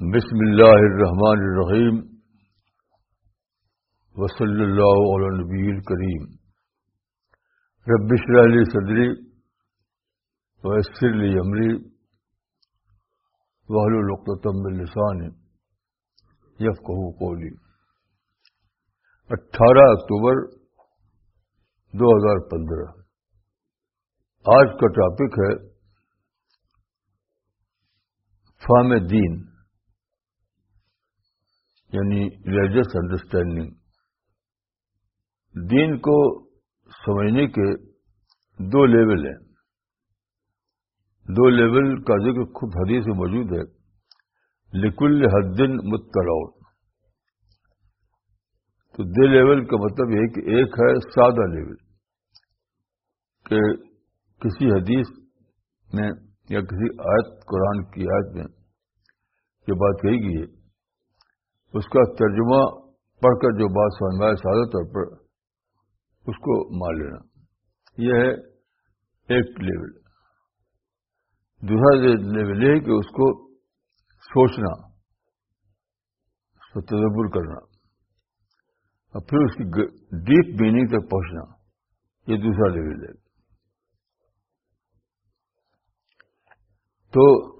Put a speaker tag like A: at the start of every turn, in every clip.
A: بسم اللہ الرحمن الرحیم وصلی اللہ علی نبی الکریم ربش علی صدری ویسر لی عمری وحل القتم السان یفقہ قولی اٹھارہ اکتوبر دو ہزار پندرہ آج کا ٹاپک ہے فام دین یعنی ریلیجس انڈرسٹینڈنگ دین کو سمجھنے کے دو لیول ہیں۔ دو لیول کا ذکر خود حدیث میں موجود ہے۔ لکل حدن متکراؤ تو دو لیول کا مطلب یہ کہ ایک ہے سادہ لیول کہ کسی حدیث میں یا کسی آیت، قرآن کی آیت میں یہ بات کہی گئی ہے اس کا ترجمہ پڑھ کر جو بات سمجھ میں سادہ طور پر اس کو مان لینا۔ یہ ہے ایک لیول۔ دوسرا لیول یہ ہے کہ اس کو سوچنا، اس کو تدبر کرنا، اور پھر اس کی ڈیپ میننگ تک پہنچنا۔ یہ دوسرا لیول ہے۔ تو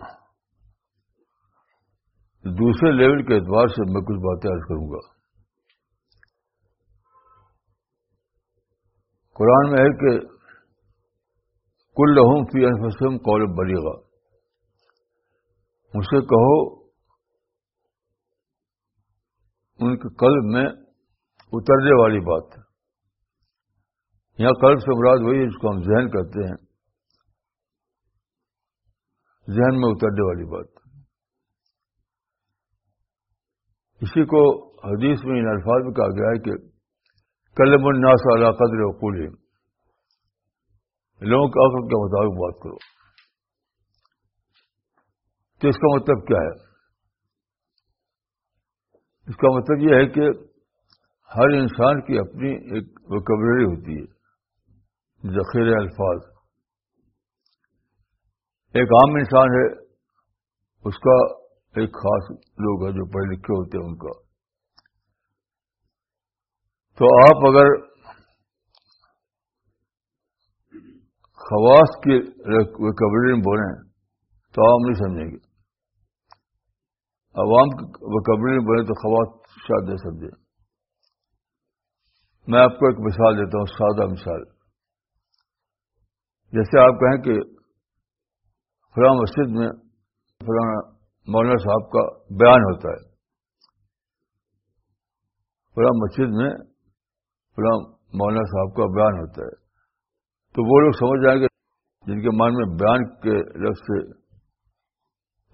A: دوسرے لیول کے اعتبار سے میں کچھ باتیں عرض کروں گا۔ قرآن میں ہے کہ کل لہوں فی انفسم قول بلی گا اسے کہو، ان کے قلب میں اترنے والی بات۔ یہاں قلب سے مراد وہی ہے جس کو ہم ذہن کرتے ہیں۔ ذہن میں اترنے والی بات۔ اسی کو حدیث میں ان الفاظ میں کہا گیا ہے کہ کلم الناس علی قدر وقول لوگوں کے عقل کے مطابق بات کرو۔ تو اس کا مطلب کیا ہے؟ اس کا مطلب یہ ہے کہ ہر انسان کی اپنی ایک وکبری ہوتی ہے۔ ذخیر الفاظ۔ ایک عام انسان ہے، اس کا ایک خاص لوگ ہیں جو پڑھے لکھے ہوتے ہیں ان کا۔ تو آپ اگر خواص کی وکبری میں بولیں تو عوام نہیں سمجھیں گے۔ عوام کی وکبری میں بولیں تو خواص شاید نہیں سمجھیں۔ میں آپ کو ایک مثال دیتا ہوں، سادہ مثال۔ جیسے آپ کہیں کہ فلاں مسجد میں فلاں مولانا صاحب کا بیان ہوتا ہے۔ فلاں مسجد میں فلاں مولانا صاحب کا بیان ہوتا ہے۔ تو وہ لوگ سمجھ جائیں گے جن کے مان میں بیان کے لفظ سے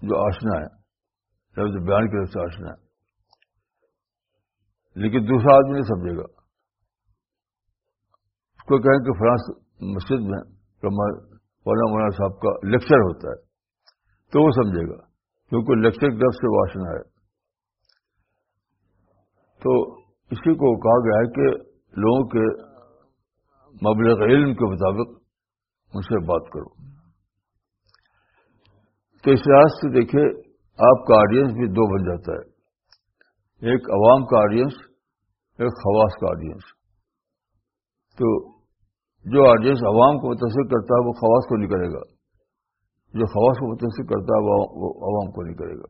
A: جو آشنا ہے، لفظ بیان کے لفظ سے آشنا ہے۔ لیکن دوسرا آدمی نہیں سمجھے گا۔ اس کو کہیں کہ فرانس مسجد میں مولانا مولانا صاحب کا لیکچر ہوتا ہے تو وہ سمجھے گا۔ کیونکہ لیکچر لفظ سے واشنا ہے۔ تو اسی کو کہا گیا ہے کہ لوگوں کے مبلغ علم کے مطابق ان سے بات کرو۔ تو اس لحاظ سے دیکھیے، آپ کا آڈینس بھی دو بن جاتا ہے۔ ایک عوام کا آڈینس ایک خواص کا آڈینس تو جو آڈینس عوام کو متاثر کرتا ہے، وہ خواص کو نہیں کرے گا۔ جو خواص کو متاثر کرتا ہے، وہ عوام کو نہیں کرے گا۔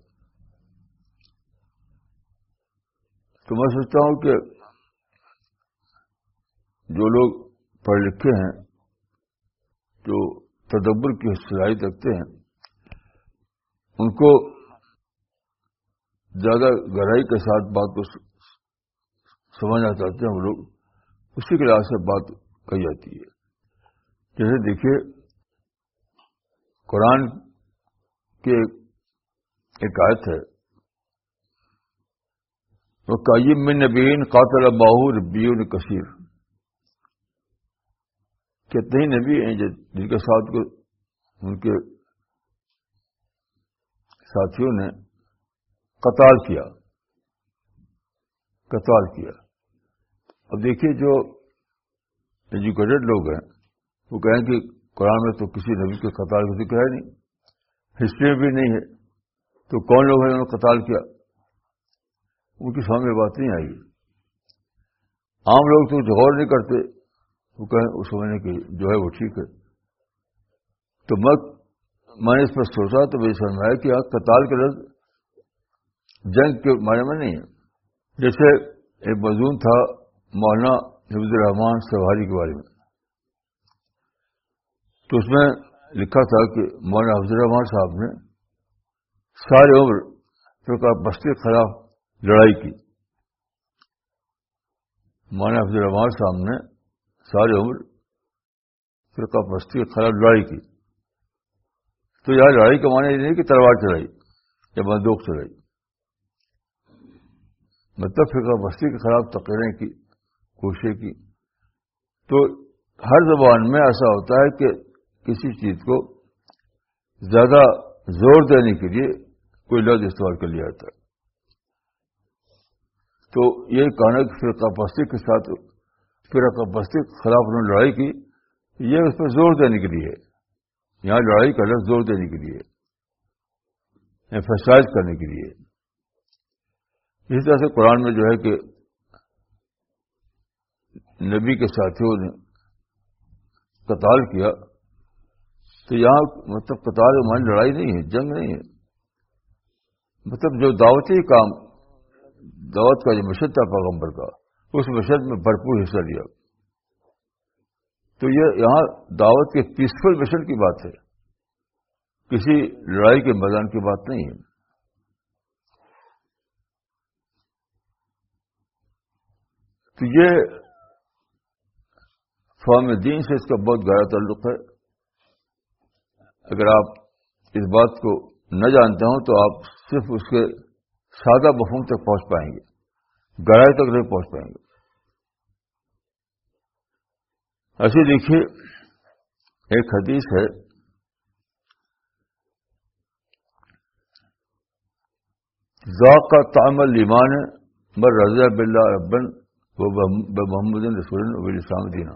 A: تو میں سوچتا ہوں کہ جو لوگ پڑھ لکھے ہیں، جو تدبر کی صلاحیت رکھتے ہیں، ان کو زیادہ گہرائی کے ساتھ بات کو سمجھنا چاہتے ہیں۔ ہم لوگ اسی کے لحاظ سے بات کہی جاتی ہے۔ جیسے دیکھیے قرآن کے ایک آیت ہے۔ وہ قیم میں نبین قاتل باہور بیون کثیر کتنے ہی نبی ہیں جن کے ساتھ کو ان کے ساتھیوں نے قتال کیا۔ قتال کیا۔ اب دیکھیے جو ایجوکیٹڈ لوگ ہیں، وہ کہیں کہ قرآن میں تو کسی نبی کے قطار کا ذکر ہے نہیں، ہسٹری میں بھی نہیں ہے، تو کون لوگ ہیں انہوں نے قتال کیا؟ ان کی سامنے بات نہیں آئی۔ عام لوگ تو غور نہیں کرتے وہ کہیں اس سمجھنے کی جو ہے وہ ٹھیک ہے۔ تو میں میں نے اس پر سوچا، تو مجھے سمجھ میں آیا کہ قتال کے لفظ جنگ کے معنی میں نہیں ہے۔ جیسے ایک مضمون تھا مولانا حفظ الرحمان سواری کے بارے میں۔ تو اس میں لکھا تھا کہ مولانا حفظ الرحمان صاحب نے ساری عمر فرقہ بستی کے خلاف لڑائی کی۔ مولانا حفظ الرحمان صاحب نے ساری عمر فرقہ بستی کے خلاف لڑائی کی۔ تو یہاں لڑائی کا معنی یہ نہیں کہ تلوار چلائی یا بندوق چلائی مطلب فرقہ بستی کے خلاف تقریریں کی، کوششیں کی۔ تو ہر زبان میں ایسا ہوتا ہے کہ کسی چیز کو زیادہ زور دینے کے لیے کوئی لفظ استعمال کر لیا جاتا ہے۔ تو یہ کہنا کہ فرقہ بستی کے ساتھ فرقہ بستی کے خلاف انہوں نے لڑائی کی، یہ اس پہ زور دینے کے لیے یہاں لڑائی کا لفظ زور دینے کے لیے ایمفسائز یعنی کرنے کے لیے۔ اسی طرح سے قرآن میں جو ہے کہ نبی کے ساتھیوں نے قتال کیا۔ تو یہاں مطلب قطار مان لڑائی نہیں ہے، جنگ نہیں ہے۔ مطلب جو دعوتی کام، دعوت کا جو مشد تھا پیغمبر کا، اس مشد میں بھرپور حصہ لیا۔ تو یہ یہاں دعوت کے پیسفل مشن کی بات ہے۔ کسی لڑائی کے میدان کی بات نہیں ہے۔ تو یہ فام دین سے اس کا بہت گہرا تعلق ہے۔ اگر آپ اس بات کو نہ جانتے ہوں تو آپ صرف اس کے سادہ مفہوم تک پہنچ پائیں گے، گہرائی تک نہیں پہنچ پائیں گے۔ ایسے دیکھیے، ایک حدیث ہے ذوق کا تعمل ایمان مر رضا بلّہ ربن وہ محمد رسول نبی اسلام دینا۔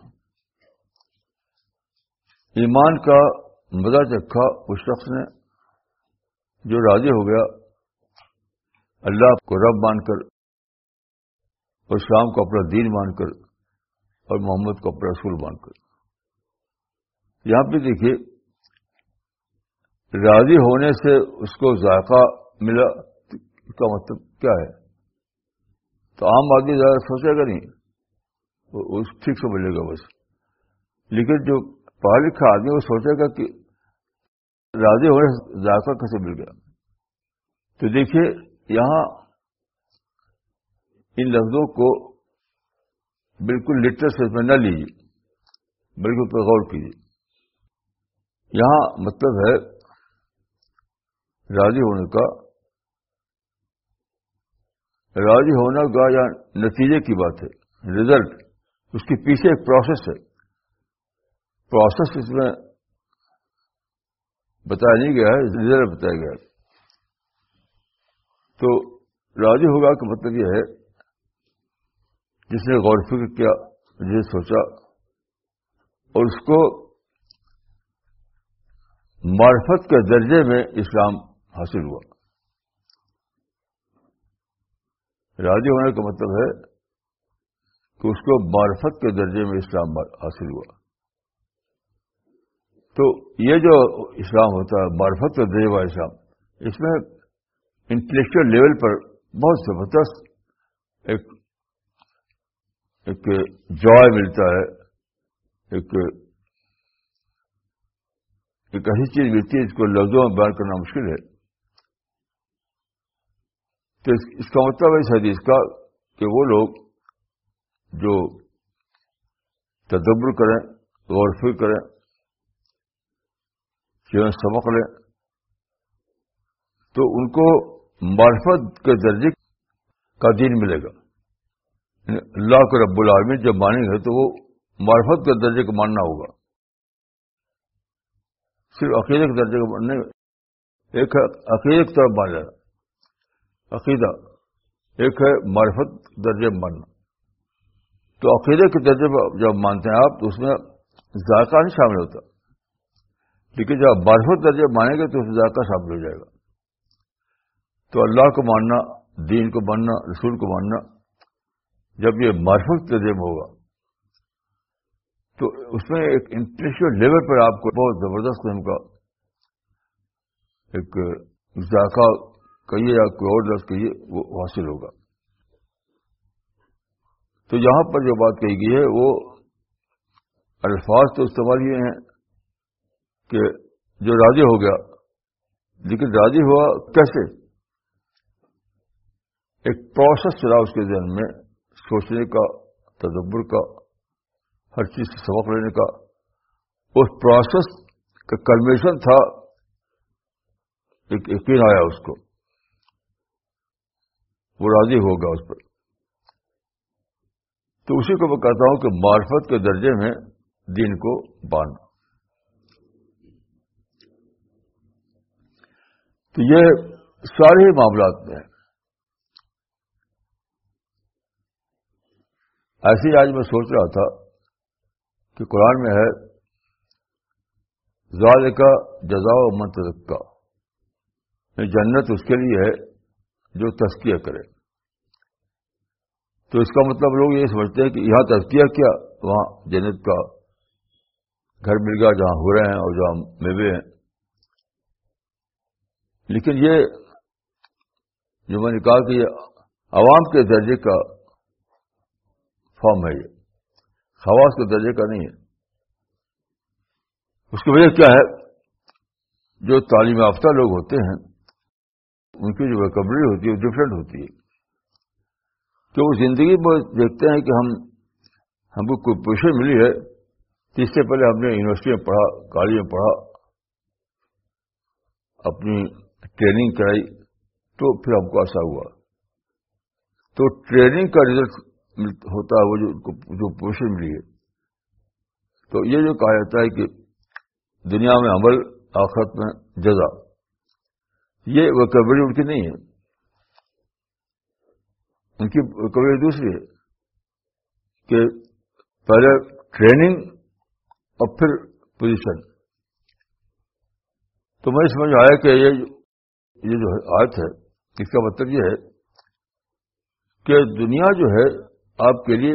A: ایمان کا مزہ چکھا اس شخص نے جو راضی ہو گیا، اللہ کو رب مان کر اور اسلام کو اپنا دین مان کر اور محمد کو اپنا رسول مان کر۔ یہاں پہ دیکھیے، راضی ہونے سے اس کو ذائقہ ملا اس کا مطلب کیا ہے؟ تو عام آدمی زیادہ سوچے گا نہیں اس ٹھیک سے ملے گا بس۔ لیکن جو پڑھا لکھا آدمی وہ سوچے گا کہ راضی ہونے ذائقہ کیسے مل گیا؟ تو دیکھیے، یہاں ان لفظوں کو بالکل لٹر میں نہ لیجیے، بلکہ اس پر غور کیجیے۔ یہاں مطلب ہے راضی ہونے کا، راضی ہونا کا یا نتیجے کی بات ہے ریزلٹ اس کے پیچھے ایک پروسیس ہے۔ پروسیس اس میں بتایا نہیں گیا ہے بتایا گیا تو راضی ہوگا کا مطلب یہ ہے، جس نے غور فکر کیا جسے سوچا، اور اس کو معرفت کے درجے میں اسلام حاصل ہوا۔ راضی ہونے کا مطلب ہے کہ اس کو معرفت کے درجے میں اسلام حاصل ہوا۔ تو یہ جو اسلام ہوتا ہے، معرفت کا درجے اسلام، اس میں انٹلیکچل لیول پر بہت زبردست ایک ایک جوائے ملتا ہے، ایک ایک ایسی چیز ملتی ہے جس کو لفظوں میں بیان کرنا مشکل ہے۔ تو اس کا مطلب ہے اس حدیث کا کہ وہ لوگ جو تدبر کریں، غور فکر کریں چیزیں سبق لیں۔ تو ان کو معرفت کے درجے کا دین ملے گا۔ یعنی اللہ کے رب العالمین جب مانیں گے تو وہ معرفت کے درجے کو ماننا ہوگا۔ صرف عقیدے کے درجے کو ماننے ایک ہے عقیدے کی طرف مان لینا۔ عقیدہ، ایک ہے معرفت درجے ماننا۔ تو عقیدے کے درجے جب مانتے ہیں آپ تو اس میں ذائقہ نہیں شامل ہوتا۔ لیکن جب معرفت درجے مانیں گے تو اس ذائقہ شامل ہو جائے گا۔ تو اللہ کو ماننا، دین کو ماننا، رسول کو ماننا، جب یہ معرفت تجرب ہوگا۔ تو اس میں ایک انٹلیکچل لیول پر آپ کو بہت زبردست قسم کا ایک ذائقہ کہیے یا کوئی اور لفظ کہیے، وہ حاصل ہوگا۔ تو یہاں پر جو بات کہی گئی ہے، وہ الفاظ تو استعمال یہ ہیں۔ کہ جو راضی ہو گیا، لیکن راضی ہوا کیسے؟ ایک پروسیس چلا اس کے ذہن میں، سوچنے کا، تدبر کا، ہر چیز سے سبق لینے کا۔ اس پروسیس کا کنویشن تھا، ایک یقین آیا اس کو۔ وہ راضی ہوگا اس پر۔ تو اسی کو میں کہتا ہوں کہ معرفت کے درجے میں دین کو باندھنا۔ تو یہ سارے معاملات میں ہے۔ ایسے ہی آج میں سوچ رہا تھا کہ قرآن میں ہے زال کا جزا و منتظک کا یعنی جنت اس کے لیے ہے جو تسکیہ کرے۔ تو اس کا مطلب لوگ یہ سمجھتے ہیں کہ یہاں تذکیہ کیا؟ وہاں جنت کا گھر مل گیا جہاں ہو رہے ہیں اور جہاں میوے ہیں۔ لیکن یہ جو میں نے کہا کہ یہ عوام کے درجے کا فارم ہے یہ، خواص کے درجے کا نہیں ہے۔ اس کی وجہ کیا ہے؟ جو تعلیم یافتہ لوگ ہوتے ہیں، ان کی جو ریکوری ہوتی ہے، وہ ڈفرینٹ ہوتی ہے۔ کہ وہ زندگی میں دیکھتے ہیں کہ ہم ہم کو کوئی پوزیشن ملی ہے، تو اس سے پہلے ہم نے یونیورسٹی میں پڑھا، کالج میں پڑھا، اپنی ٹریننگ کرائی تو پھر ہم کو ایسا ہوا۔ تو ٹریننگ کا رزلٹ ہوتا ہے وہ جو پوزیشن ملی ہے۔ تو یہ جو کہا جاتا ہے کہ دنیا میں عمل، آخرت میں جزا۔ یہ ویکیبلری ان کی نہیں ہے۔ ان کی کبھی دوسری ہے کہ پہلے ٹریننگ اور پھر پوزیشن تو میں سمجھ آیا کہ یہ جو آیت ہے، اس کا مطلب یہ ہے کہ دنیا جو ہے، آپ کے لیے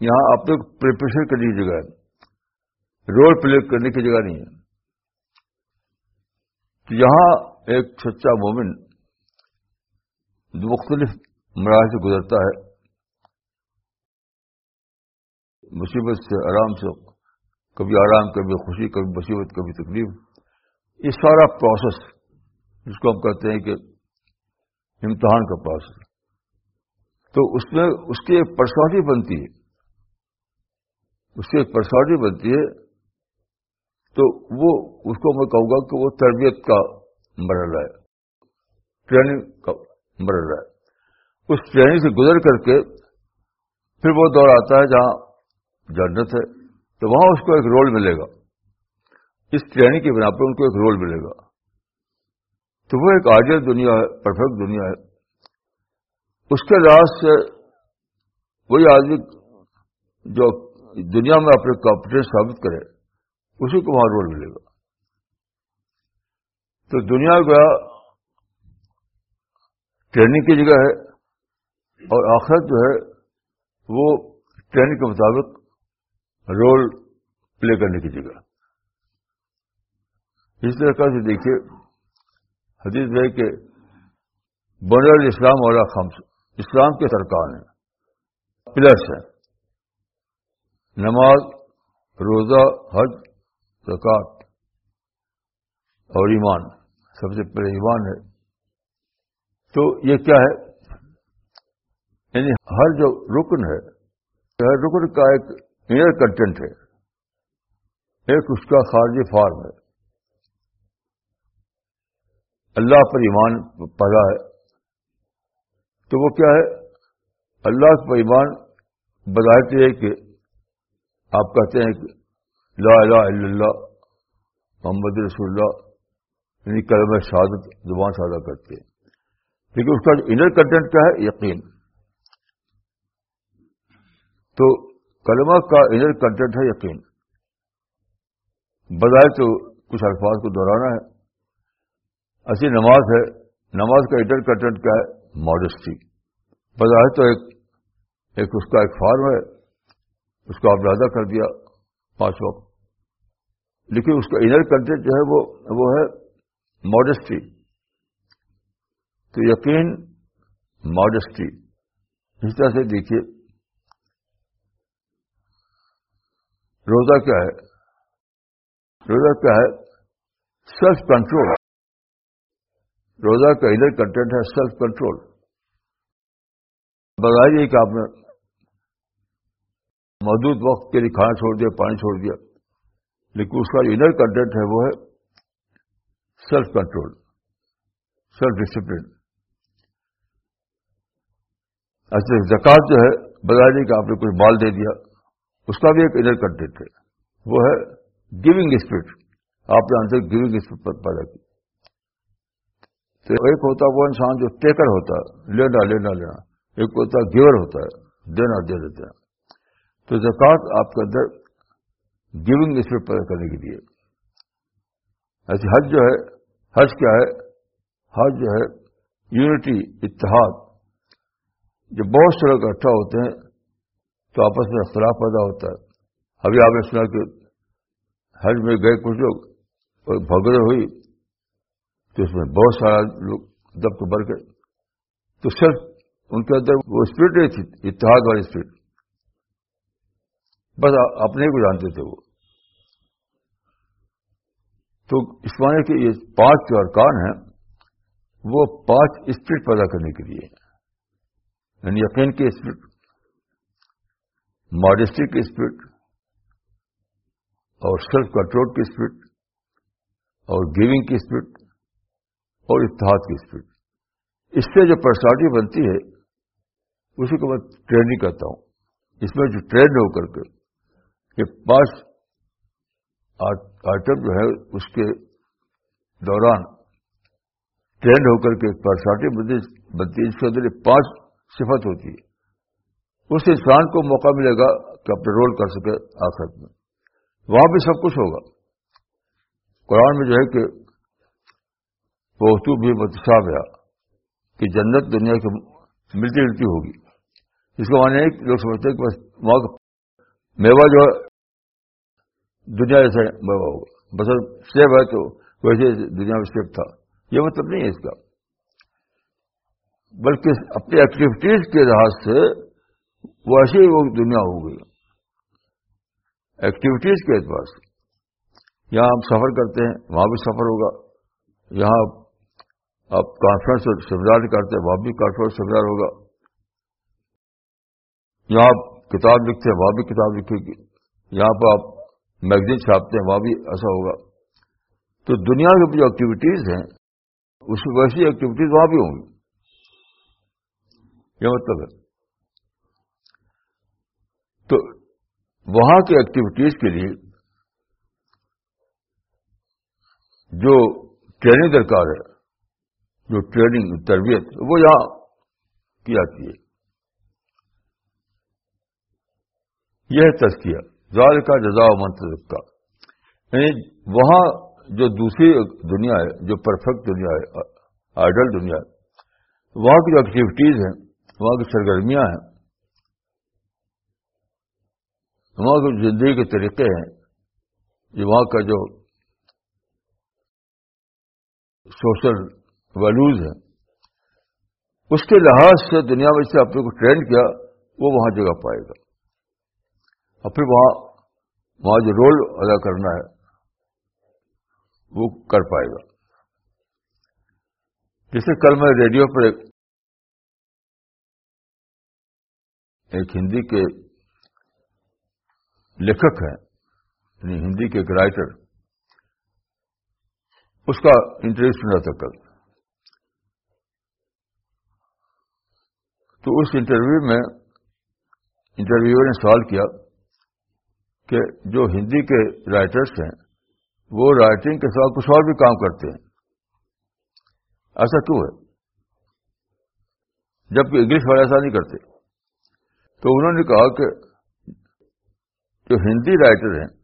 A: یہاں آپ نے پریپریشن کرنے کی جگہ ہے۔ رول پلے کرنے کی جگہ نہیں ہے۔ تو یہاں ایک سچا مومن مختلف مراحل سے گزرتا ہے۔ مصیبت سے آرام سے، کبھی آرام، کبھی خوشی، کبھی مصیبت، کبھی تکلیف۔ یہ سارا پروسیس جس کو ہم کہتے ہیں کہ امتحان کا پروسیس تو اس میں اس کی ایک پرسنالٹی بنتی ہے۔ اس کی ایک پرسنالٹی بنتی ہے۔ تو وہ اس کو میں کہوں گا کہ وہ تربیت کا مرحلہ ہے۔ ٹریننگ کا مر رہا ہے۔ اس ٹریننگ سے گزر کر کے پھر وہ دور آتا ہے جہاں جنت ہے۔ تو وہاں اس کو ایک رول ملے گا۔ اس ٹریننگ کی بنا پہ ان کو ایک رول ملے گا۔ تو وہ ایک آجر دنیا ہے، پرفیکٹ دنیا ہے۔ اس کے لحاظ سے وہی آدمی جو دنیا میں اپنے کمپٹنس ثابت کرے، اسی کو وہاں رول ملے گا۔ تو دنیا کا ٹریننگ کی جگہ ہے اور آخرت جو ہے، وہ ٹریننگ کے مطابق رول پلے کرنے کی جگہ اس طرح سے دیکھیے، حدیث بھائی کہ بن الاسلام والا خمس، اسلام کے سرکار ہیں پلرس ہیں۔ نماز، روزہ، حج زکات اور ایمان، سب سے پہلے ایمان ہے۔ تو یہ کیا ہے؟ یعنی ہر جو رکن ہے، ہر رکن کا ایک انر کنٹینٹ ہے۔ ایک اس کا خارجی فارم ہے۔ اللہ پر ایمان پڑا ہے۔ تو وہ کیا ہے؟ اللہ پر ایمان بظاہر ہے کہ آپ کہتے ہیں کہ لا الہ الا اللہ، محمد رسول اللہ یعنی کلمہ شہادت، زبان سادہ کرتے ہیں۔ لیکن اس کا جو انر کنٹینٹ کیا ہے؟ یقین۔ تو کلمہ کا انر کنٹینٹ ہے یقین۔ بظاہر تو کچھ الفاظ کو دہرانا ہے۔ ایسی نماز ہے، نماز کا انٹر کنٹینٹ کیا ہے ماڈسٹی بظاہر تو ایک ایک اس کا ایک فارم ہے، اس کو آپ نے ادا کر دیا پانچ وقت۔ لیکن اس کا انر کنٹینٹ جو ہے وہ وہ ہے ماڈسٹی تو یقین ماڈسٹی اس طرح سے دیکھیے۔ روزہ کیا ہے؟ روزہ کیا ہے؟ سیلف کنٹرول روزہ کا انر کنٹینٹ ہے سیلف کنٹرول بتائیے کہ آپ نے محدود وقت کے لیے کھانا چھوڑ دیا، پانی چھوڑ دیا، لیکن اس کا جو انر کنٹینٹ ہے وہ ہے سیلف کنٹرول سیلف ڈسپلن اچھا زکات جو ہے بتائیے کہ آپ نے کچھ مال دے دیا، اس کا بھی ایک انر کنٹینٹ ہے، وہ ہے گیونگ اسپرٹ آپ نے اندر گیونگ اسپرٹ پیدا کی تو ایک ہوتا وہ انسان جو ٹیکر ہوتا ہے، لینا لینا لینا۔ ایک ہوتا ہے گیور ہوتا ہے، دینا، دے دیتے ہیں۔ تو زکات آپ کے اندر گیونگ اسپرٹ پیدا کرنے کے لیے۔ ایسے حج جو ہے، حج کیا ہے؟ حج جو ہے یونٹی اتحاد۔ جب بہت سے لوگ اکٹھا ہوتے ہیں، تو آپس میں اختلاف پیدا ہوتا ہے۔ ابھی آپ نے سنا کہ حج میں گئے کچھ لوگ بھگڑے ہوئی تو اس میں بہت سارا لوگ دب تو بڑھ گئے۔ تو صرف ان کے اندر وہ اسپرٹ نہیں تھی، اتحاد والی اسپرٹ بس اپنے کو جانتے تھے وہ۔ تو اس معنی کے یہ پانچ جو ارکان ہیں، وہ پانچ اسپرٹ پیدا کرنے کے لیے۔ یعنی یقین کی اسپرٹ ماڈسٹی کی اسپرٹ اور سیلف کنٹرول کی اسپرٹ اور گیونگ کی اسپرٹ اور اتحاد کی اسپرٹ اس سے جو پرسنالٹی بنتی ہے، اسی کو میں ٹریننگ کرتا ہوں۔ اس میں جو ٹرینڈ ہو کر کے یہ پانچ آئٹم جو ہے، اس کے دوران ٹرینڈ ہو کر کے پرسنالٹی بنتی ہے اس کے اندر یہ پانچ صفت ہوتی ہے۔ اس انسان کو موقع ملے گا کہ اپنے رول کر سکے آخر میں۔ وہاں بھی سب کچھ ہوگا۔ قرآن میں جو ہے کہ وہ بھی متصابہ کہ جنت دنیا کی ملتی جلتی ہوگی۔ اس کو مانے لوگ سمجھتے ہیں کہ بس وہاں کا میوہ جو ہے، دنیا جیسا میوہ ہوگا۔ بس سیب ہے تو ویسے دنیا میں سیب تھا۔ یہ مطلب نہیں ہے اس کا۔ بلکہ اپنی ایکٹیویٹیز کے لحاظ سے ویسے ہی وہ دنیا ہو گئی۔ ایکٹیویٹیز کے اعتبار سے۔ یہاں ہم سفر کرتے ہیں، وہاں بھی سفر ہوگا۔ یہاں آپ کانفرنس سیمینار کرتے ہیں وہاں بھی کانفرنس سیمینار ہوگا۔ یہاں آپ کتاب لکھتے ہیں، وہاں بھی کتاب لکھے گی۔ یہاں پہ آپ میگزین چھاپتے ہیں، وہاں بھی ایسا ہوگا۔ تو دنیا کی جو ایکٹیویٹیز ہیں، اس ویسی ایکٹیویٹیز وہاں بھی ہوں گی۔ یہ مطلب ہے۔ تو وہاں کی ایکٹیویٹیز کے لیے جو ٹریننگ درکار ہے جو ٹریننگ تربیت، وہ یہاں کی جاتی ہے یہ ہے تزکیہ زال کا جزا منتظر کا یعنی وہاں جو دوسری دنیا ہے، جو پرفیکٹ دنیا ہے آئیڈل دنیا ہے، وہاں کی جو ایکٹیویٹیز ہیں، وہاں کی سرگرمیاں ہیں، وہاں کے زندگی کے طریقے ہیں، یہ وہاں کا جو سوشل ویلوز ہیں اس کے لحاظ سے دنیا میں سے اپنے کو ٹرین کیا، وہ وہاں جگہ پائے گا۔ اور پھر وہاں وہاں جو رول ادا کرنا ہے، وہ کر پائے گا۔ جیسے کل میں ریڈیو پر ایک ایک ہندی کے لیکھک ہیں یعنی ہندی کے ایک رائٹر اس کا انٹرویو سنا تھا کل۔ تو اس انٹرویو میں انٹرویو نے سوال کیا کہ جو ہندی کے رائٹرس ہیں، وہ رائٹنگ کے ساتھ کچھ اور بھی کام کرتے ہیں۔ ایسا کیوں ہے؟ جبکہ انگلش والے ایسا نہیں کرتے۔ تو انہوں نے کہا کہ جو ہندی رائٹر ہیں،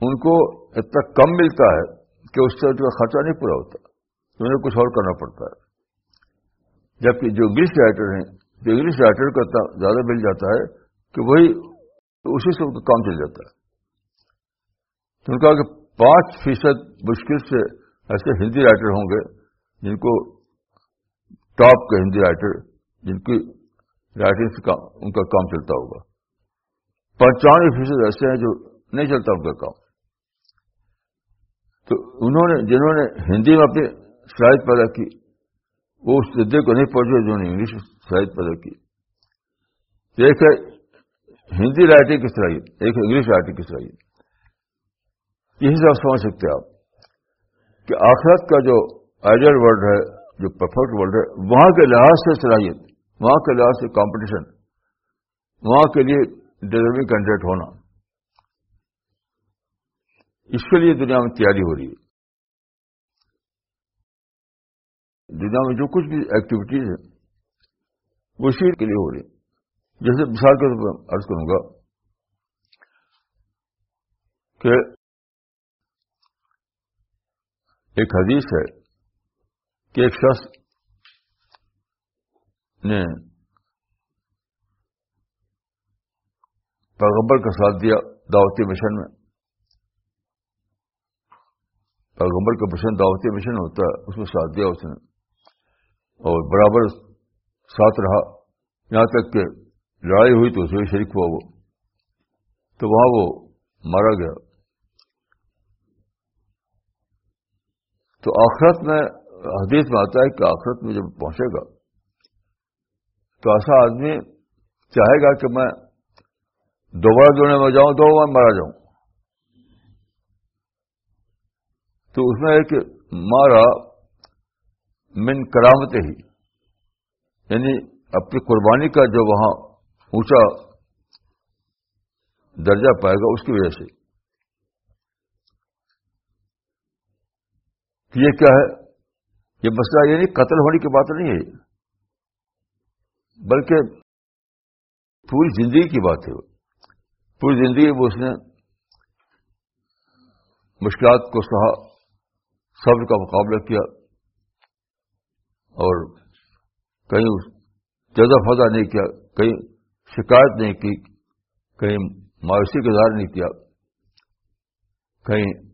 A: ان کو اتنا کم ملتا ہے کہ اس سے ان کا خرچہ نہیں پورا ہوتا۔ انہیں کچھ اور کرنا پڑتا ہے۔ جبکہ جو انگلش رائٹر ہیں تو انگلش رائٹر کا زیادہ مل جاتا ہے کہ وہی اسی سے ان کا کام چل جاتا ہے۔ تو ان کا کہ پانچ فیصد مشکل سے ایسے ہندی رائٹر ہوں گے جن کو ٹاپ کے ہندی رائٹر جن کی رائٹنگ سے ان کا کام چلتا ہوگا۔ پنچانوے فیصد ایسے ہیں جو نہیں چلتا ان کا کام۔ تو انہوں نے، جنہوں نے ہندی میں اپنی صلاحیت پیدا کی وہ اس سدے کو نہیں پہنچے جنہوں نے انگلش میں صلاحیت پیدا کی۔ ایک ہے ہندی رائٹنگ کی؟ صلاحیت ایک انگلش رائٹنگ کی؟ صلاحیت یہی سے آپ سمجھ سکتے آپ کہ آخرت کا جو آئیڈیل ورلڈ ہے، جو پرفیکٹ ورلڈ ہے، وہاں کے لحاظ سے صلاحیت، وہاں کے لحاظ سے کمپٹیشن وہاں کے لیے ڈیلیوری کینڈیڈیٹ ہونا۔ اس کے لیے دنیا میں تیاری ہو رہی ہے۔ دنیا میں جو کچھ بھی ایکٹیویٹیز ہیں، وہ اسی کے لیے ہو رہی جیسے مثال کے طور پر عرض کروں گا کہ ایک حدیث ہے کہ ایک شخص نے پیغمبر کا ساتھ دیا دعوتی مشن میں۔ پیغمبر کا مشن دعوتی مشن ہوتا ہے، اس میں ساتھ دیا اس نے۔ اور برابر ساتھ رہا، یہاں تک کہ لڑائی ہوئی تو اس میں شریک ہوا وہ۔ تو وہاں وہ مارا گیا۔ تو آخرت میں، حدیث میں آتا ہے کہ آخرت میں جب پہنچے گا، تو ایسا آدمی چاہے گا کہ میں دوبارہ دوڑنے میں جاؤں دو میں مارا جاؤں۔ تو اس میں ایک مارا من کرامت ہی۔ یعنی اپنی قربانی کا جو وہاں اونچا درجہ پائے گا، اس کی وجہ سے۔ یہ کیا ہے؟ یہ مسئلہ یہ نہیں قتل ہونے کی بات نہیں ہے۔ بلکہ پوری زندگی کی بات ہے۔ پوری زندگی میں اس نے مشکلات کو سہا، صبر کا مقابلہ کیا۔ اور کہیں جزا فضا نہیں کیا، کہیں شکایت نہیں کی، کہیں مایوسی کا اظہار نہیں کیا، کہیں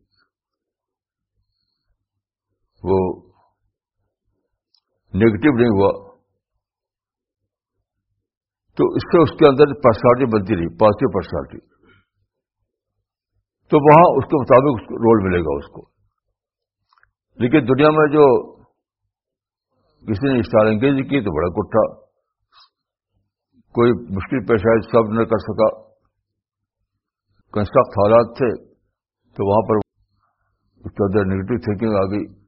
A: وہ نگیٹو نہیں ہوا۔ تو اس سے اس کے اندر پرسنالٹی بنتی رہی پازیٹو پرسنالٹی تو وہاں اس کے مطابق رول ملے گا اس کو۔ لیکن دنیا میں جو کسی نے اسٹار انگیز کی تو بڑا گٹھا کوئی مشکل پیش آئے سب نہ کر سکا۔ کوئی سخت حالات تھے تو وہاں پر اس کے اندر نگیٹو تھنکنگ آ گئی۔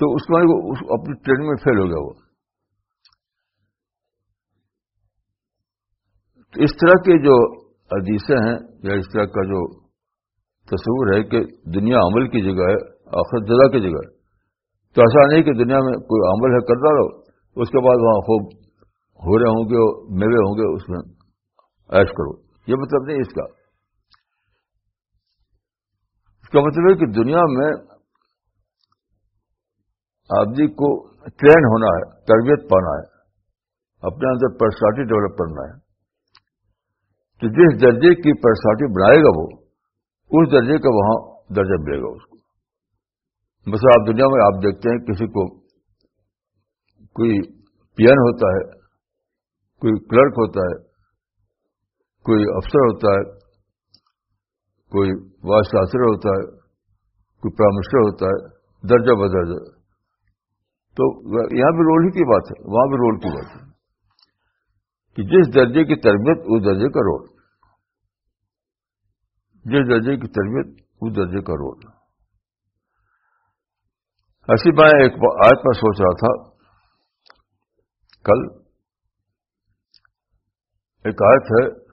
A: تو اس میں اپنی ٹریننگ میں فیل ہو گیا وہ۔ تو اس طرح کے جو حدیثیں ہیں یا اس طرح کا جو تصور ہے کہ دنیا عمل کی جگہ ہے آخر جگہ کی جگہ ہے۔ تو ایسا نہیں کہ دنیا میں کوئی عمل ہے، کرتا رہو۔ اس کے بعد وہاں خوب ہو رہے ہوں گے میوے ہوں گے، اس میں ایش کرو۔ یہ مطلب نہیں اس کا۔ اس کا مطلب ہے کہ دنیا میں آدمی کو ٹرین ہونا ہے، تربیت پانا ہے، اپنے اندر پرسنالٹی ڈیولپ کرنا ہے۔ تو جس درجے کی پرسنالٹی بنائے گا وہ، اس درجے کا وہاں درجہ ملے گا اس کو۔ بس آپ دنیا میں آپ دیکھتے ہیں کسی کو کوئی پین ہوتا ہے، کوئی کلرک ہوتا ہے، کوئی افسر ہوتا ہے، کوئی وائس چانسلر ہوتا ہے، کوئی پرائم منسٹر ہوتا ہے، درجہ بدرجہ۔ تو یہاں بھی رول ہی کی بات ہے، وہاں بھی رول کی بات ہے۔ کہ جس درجے کی تربیت، اس درجے کا رول۔ جس درجے کی تربیت، اس درجے کا رول۔ ایسی میں ایک آج پر سوچ رہا تھا۔ کل ایک آیت ہے۔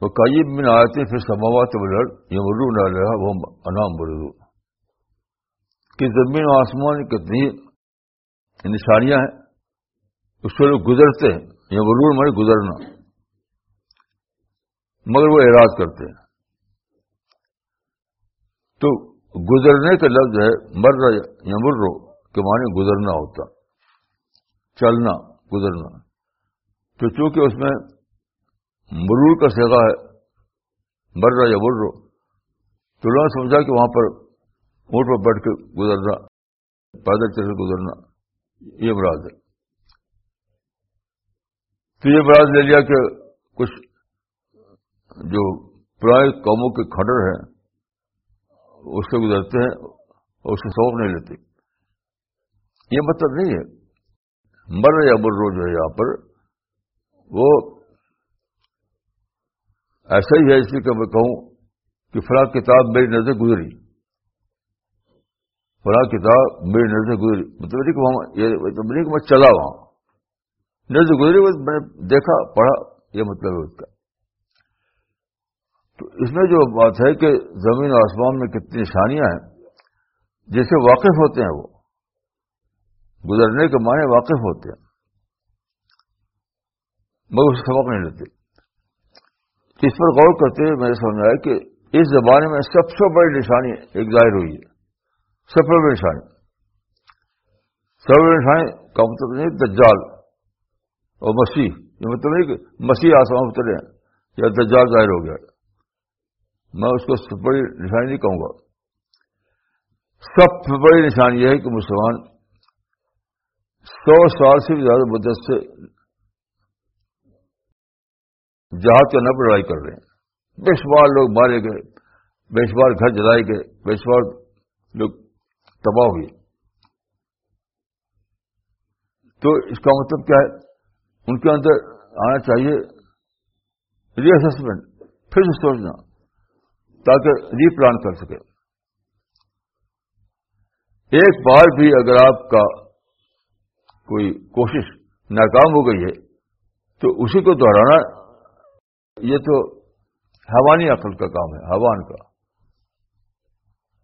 A: وہ کئی من آیتیں پھر سماوات بلڑ یہ مرو نہ رہا وہ انام بردو کہ زمین و آسمان کتنی نشانیاں ہیں، اس سے لوگ گزرتے ہیں۔ یا ضرور گزرنا۔ مگر وہ اعراض کرتے ہیں۔ تو گزرنے کا لفظ ہے مر یا مرو کے معنی گزرنا ہوتا، چلنا، گزرنا۔ تو چونکہ اس میں مرور کا سگا ہے مر رہا یا مرو تو انہوں نے سمجھا کہ وہاں پر اونٹ پر بیٹھ کے گزرنا، پیدل چل کے گزرنا، یہ مراد ہے۔ تو یہ مراد لے لیا کہ کچھ جو پرائے قوموں کے کھڈر ہیں اس سے گزرتے ہیں اور اس سے سوق نہیں لیتے۔ یہ مطلب نہیں ہے۔ مر یا برو جو ہے یہاں پر، وہ ایسا ہی ہے اس لیے کہ میں کہوں کہ فلاں کتاب میری نظر گزری۔ فلاں کتاب میری نظر گزری۔ مطلب نہیں کہ وہاں یہ مطلب نہیں کہ میں چلا وہاں نظر گزری، میں نے دیکھا، پڑھا، یہ مطلب ہے اس کا۔ تو اس میں جو بات ہے کہ زمین و آسمان میں کتنی نشانیاں ہیں، جیسے واقف ہوتے ہیں وہ، گزرنے کے معنی واقف ہوتے ہیں، مگر اسے سبق نہیں لیتے۔ اس پر غور کرتے ہوئے میں سمجھ آیا کہ اس زمانے میں سب سے بڑی نشانی ایک ظاہر ہوئی ہے، سب سے بڑی نشانی۔ سب سے بڑی نشانی کا مطلب نہیں، دجال اور مسیح، یہ مطلب نہیں کہ مسیح آسمان اترے ہیں یا دجال ظاہر ہو گیا۔ میں اس کو سب بڑی نشانی نہیں کہوں گا۔ سب سے بڑی نشانی یہ ہے کہ مسلمان سو سال سے بھی زیادہ مدت سے جہاد کا نب لڑائی کر رہے ہیں۔ بے شمار لوگ مارے گئے بے شمار گھر جلائے گئے بے شمار لوگ تباہ ہوئے۔ تو اس کا مطلب کیا ہے؟ ان کے اندر آنا چاہیے۔ ری اسسمنٹ پھر سے سوچنا۔ تاکہ ری پلان کر سکے۔ ایک بار بھی اگر آپ کا کوئی کوشش ناکام ہو گئی ہے، تو اسی کو دوہرانا یہ تو حوانی عقل کا کام ہے حوان کا۔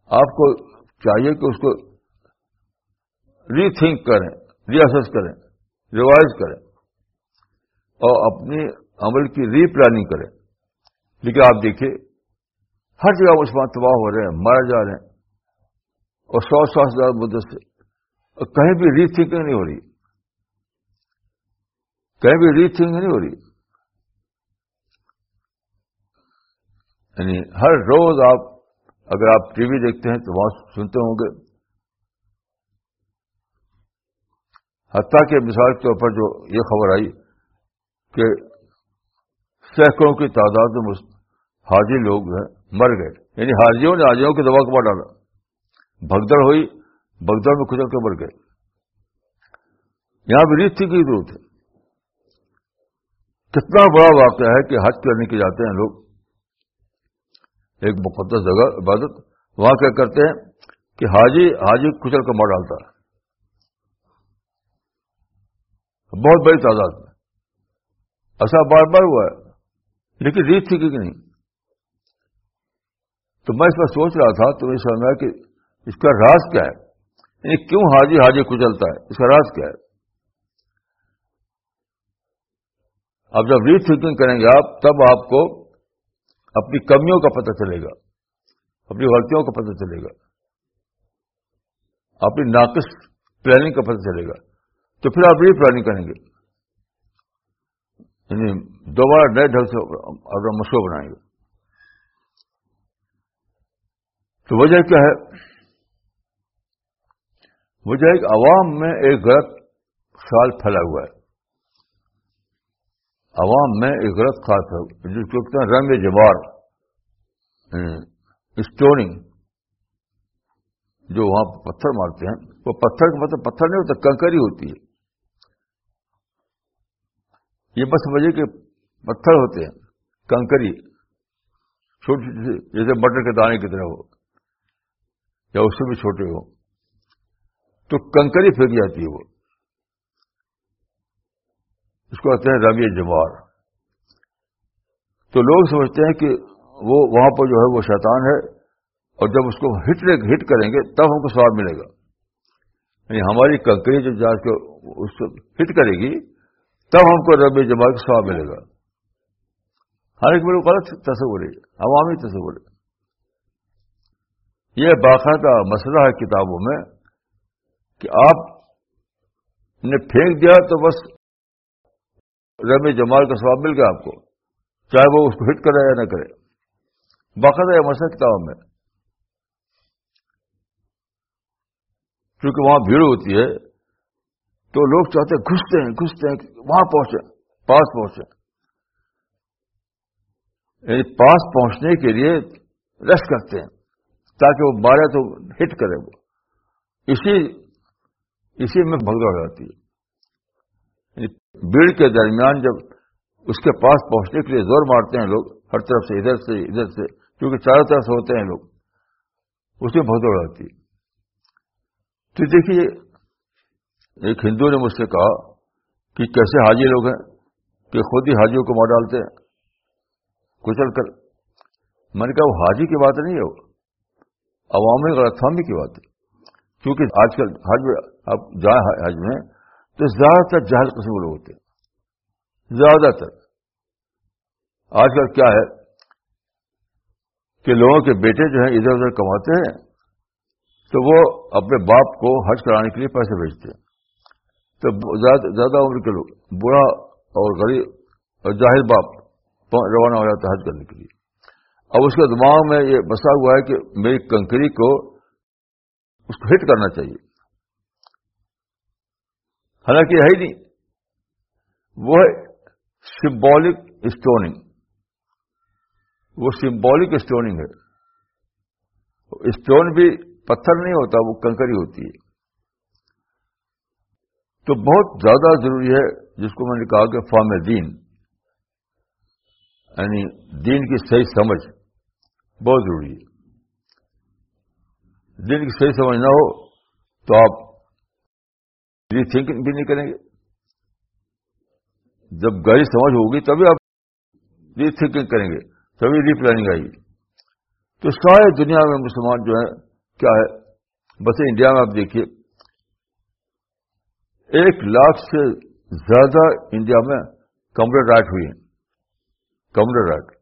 A: آپ کو چاہیے کہ اس کو ری تھنک کریں ری کریں ریوائز کریں اور اپنی عمل کی ری پلاننگ کریں۔ لیکن آپ دیکھیے ہر جگہ مسلمان تباہ ہو رہے ہیں مارے جا رہے ہیں۔ اور سو سو ہزار مدت سے۔ اور کہیں بھی ری تھنکنگ نہیں ہو رہی۔ کہیں بھی ری تھنکنگ نہیں ہو رہی۔ یعنی ہر روز آپ، اگر آپ ٹی وی دیکھتے ہیں تو وہاں سنتے ہوں گے۔ حتیٰ کے مثال کے اوپر جو یہ خبر آئی کہ سینکڑوں کی تعداد میں حاضر لوگ ہیں۔ مر گئے۔ یعنی حاجیوں نے حاجیوں کی دوا کو ڈالا بھگدڑ ہوئی، بھگدڑ میں کچل کے مر گئے۔ یہاں بھی ریت تھی کی ضرورت ہے کتنا بڑا واقعہ ہے کہ حج کرنے کے جاتے ہیں لوگ۔ ایک مقدس جگہ، عبادت، وہاں کیا کرتے ہیں کہ حاجی حاجی کچل کر مر ڈالتا ہے۔ بہت بڑی تعداد میں۔ ایسا بار بار ہوا ہے۔ لیکن ریت تھی کہ نہیں۔ تو میں اس پر سوچ رہا تھا، تو میں سمجھا کہ اس کا راز کیا ہے؟ یعنی کیوں حاجی حاجی کچلتا ہے؟ اس کا راز کیا ہے؟ اب جب ری تھنکنگ کریں گے آپ، تب آپ کو اپنی کمیوں کا پتہ چلے گا، اپنی غلطیوں کا پتہ چلے گا، اپنی ناقص پلاننگ کا پتہ چلے گا۔ تو پھر آپ ری پلاننگ کریں گے۔ یعنی دوبارہ نئے ڈھنگ سے اپنا مشورہ بنائیں گے۔ تو وجہ کیا ہے؟ وجہ ایک عوام میں ایک غلط خیال پھیلا ہوا ہے۔ عوام میں ایک غلط خیال جس کو کہتے ہیں رنگ جوار اسٹوننگ جو وہاں پتھر مارتے ہیں، وہ پتھر کا مطلب پتھر نہیں ہوتا، کنکری ہوتی ہے۔ یہ بس وجہ کہ پتھر ہوتے ہیں، کنکری، چھوٹی جیسے بٹر کے دانے کی طرح ہو یا اس سے بھی چھوٹے ہو تو کنکری پھینک جاتی ہے وہ۔ اس کو کہتے ہیں ربی جوار تو لوگ سمجھتے ہیں کہ وہ وہاں پر جو ہے وہ شیطان ہے، اور جب اس کو ہٹ ہٹ کریں گے، تب ہم کو سواب ملے گا۔ یعنی ہماری کنکری جو جا کے اس کو ہٹ کرے گی، تب ہم کو ربی جماعت کا سواب ملے گا۔ ہر ایک میرے غلط تصور ہے، عوامی تصور ہے۔ یہ باقاعدہ مسئلہ ہے کتابوں میں کہ آپ نے پھینک دیا تو بس رمی جمال کا سواب مل گیا آپ کو، چاہے وہ اس کو ہٹ کرے یا نہ کرے۔ باقاعدہ یہ مسئلہ کتابوں میں۔ کیونکہ وہاں بھیڑ ہوتی ہے، تو لوگ چاہتے ہیں گھستے ہیں گھستے ہیں، وہاں پہنچے، پاس پہنچے۔ یعنی پاس پہنچنے کے لیے رش کرتے ہیں۔ تاکہ وہ مارے تو ہٹ کرے وہ۔ اسی اسی میں بھگدڑ جاتی ہے۔ یعنی بھیڑ کے درمیان جب اس کے پاس پہنچنے کے لیے زور مارتے ہیں لوگ، ہر طرف سے، ادھر سے ادھر سے، کیونکہ چاروں طرف سے ہوتے ہیں لوگ، اس میں بھگدڑ آتی ہے۔ تو دیکھیے، ایک ہندو نے مجھ سے کہا کہ کیسے حاجی لوگ ہیں کہ خود ہی حاجیوں کو مار ڈالتے ہیں۔ کچل کر میں نے کہا، وہ حاجی کی بات نہیں ہے۔ وہ عوامی غلط فہمی کی بات ہے۔ کیونکہ آج کل حج آپ جائیں حج میں، تو زیادہ تر جہل قسم کے لوگ ہوتے ہیں۔ زیادہ تر۔ آج کل کیا ہے؟ کہ لوگوں کے بیٹے جو ہیں، ادھر ادھر کماتے ہیں، تو وہ اپنے باپ کو حج کرانے کے لیے پیسے بھیجتے ہیں۔ تو زیادہ عمر کے لوگ برا اور غریب اور جاہر باپ روانہ ہو جاتا ہے حج کرنے کے لیے۔ اب اس کے دماغ میں یہ بسا ہوا ہے کہ میری کنکری کو اس کو ہٹ کرنا چاہیے۔ حالانکہ ہے ہی نہیں۔ وہ ہے سمبولک اسٹوننگ وہ سمبولک اسٹوننگ ہے۔ اسٹون بھی پتھر نہیں ہوتا، وہ کنکری ہوتی ہے۔ تو بہت زیادہ ضروری ہے، جس کو میں نے کہا کہ فارم دین یعنی دین کی صحیح سمجھ۔ بہت ضروری ہے۔ دین کی صحیح سمجھ نہ ہو تو آپ ری تھنکنگ بھی نہیں کریں گے۔ جب گہری سمجھ ہوگی تبھی آپ ری تھنکنگ کریں گے، تبھی ری پلاننگ آئے گی۔ تو سارے دنیا میں مسلمان جو ہے کیا ہے؟ بس انڈیا میں آپ دیکھیے، ایک لاکھ سے زیادہ انڈیا میں کمپیوٹر رائٹ ہوئی ہیں۔ کمپیوٹر رائٹ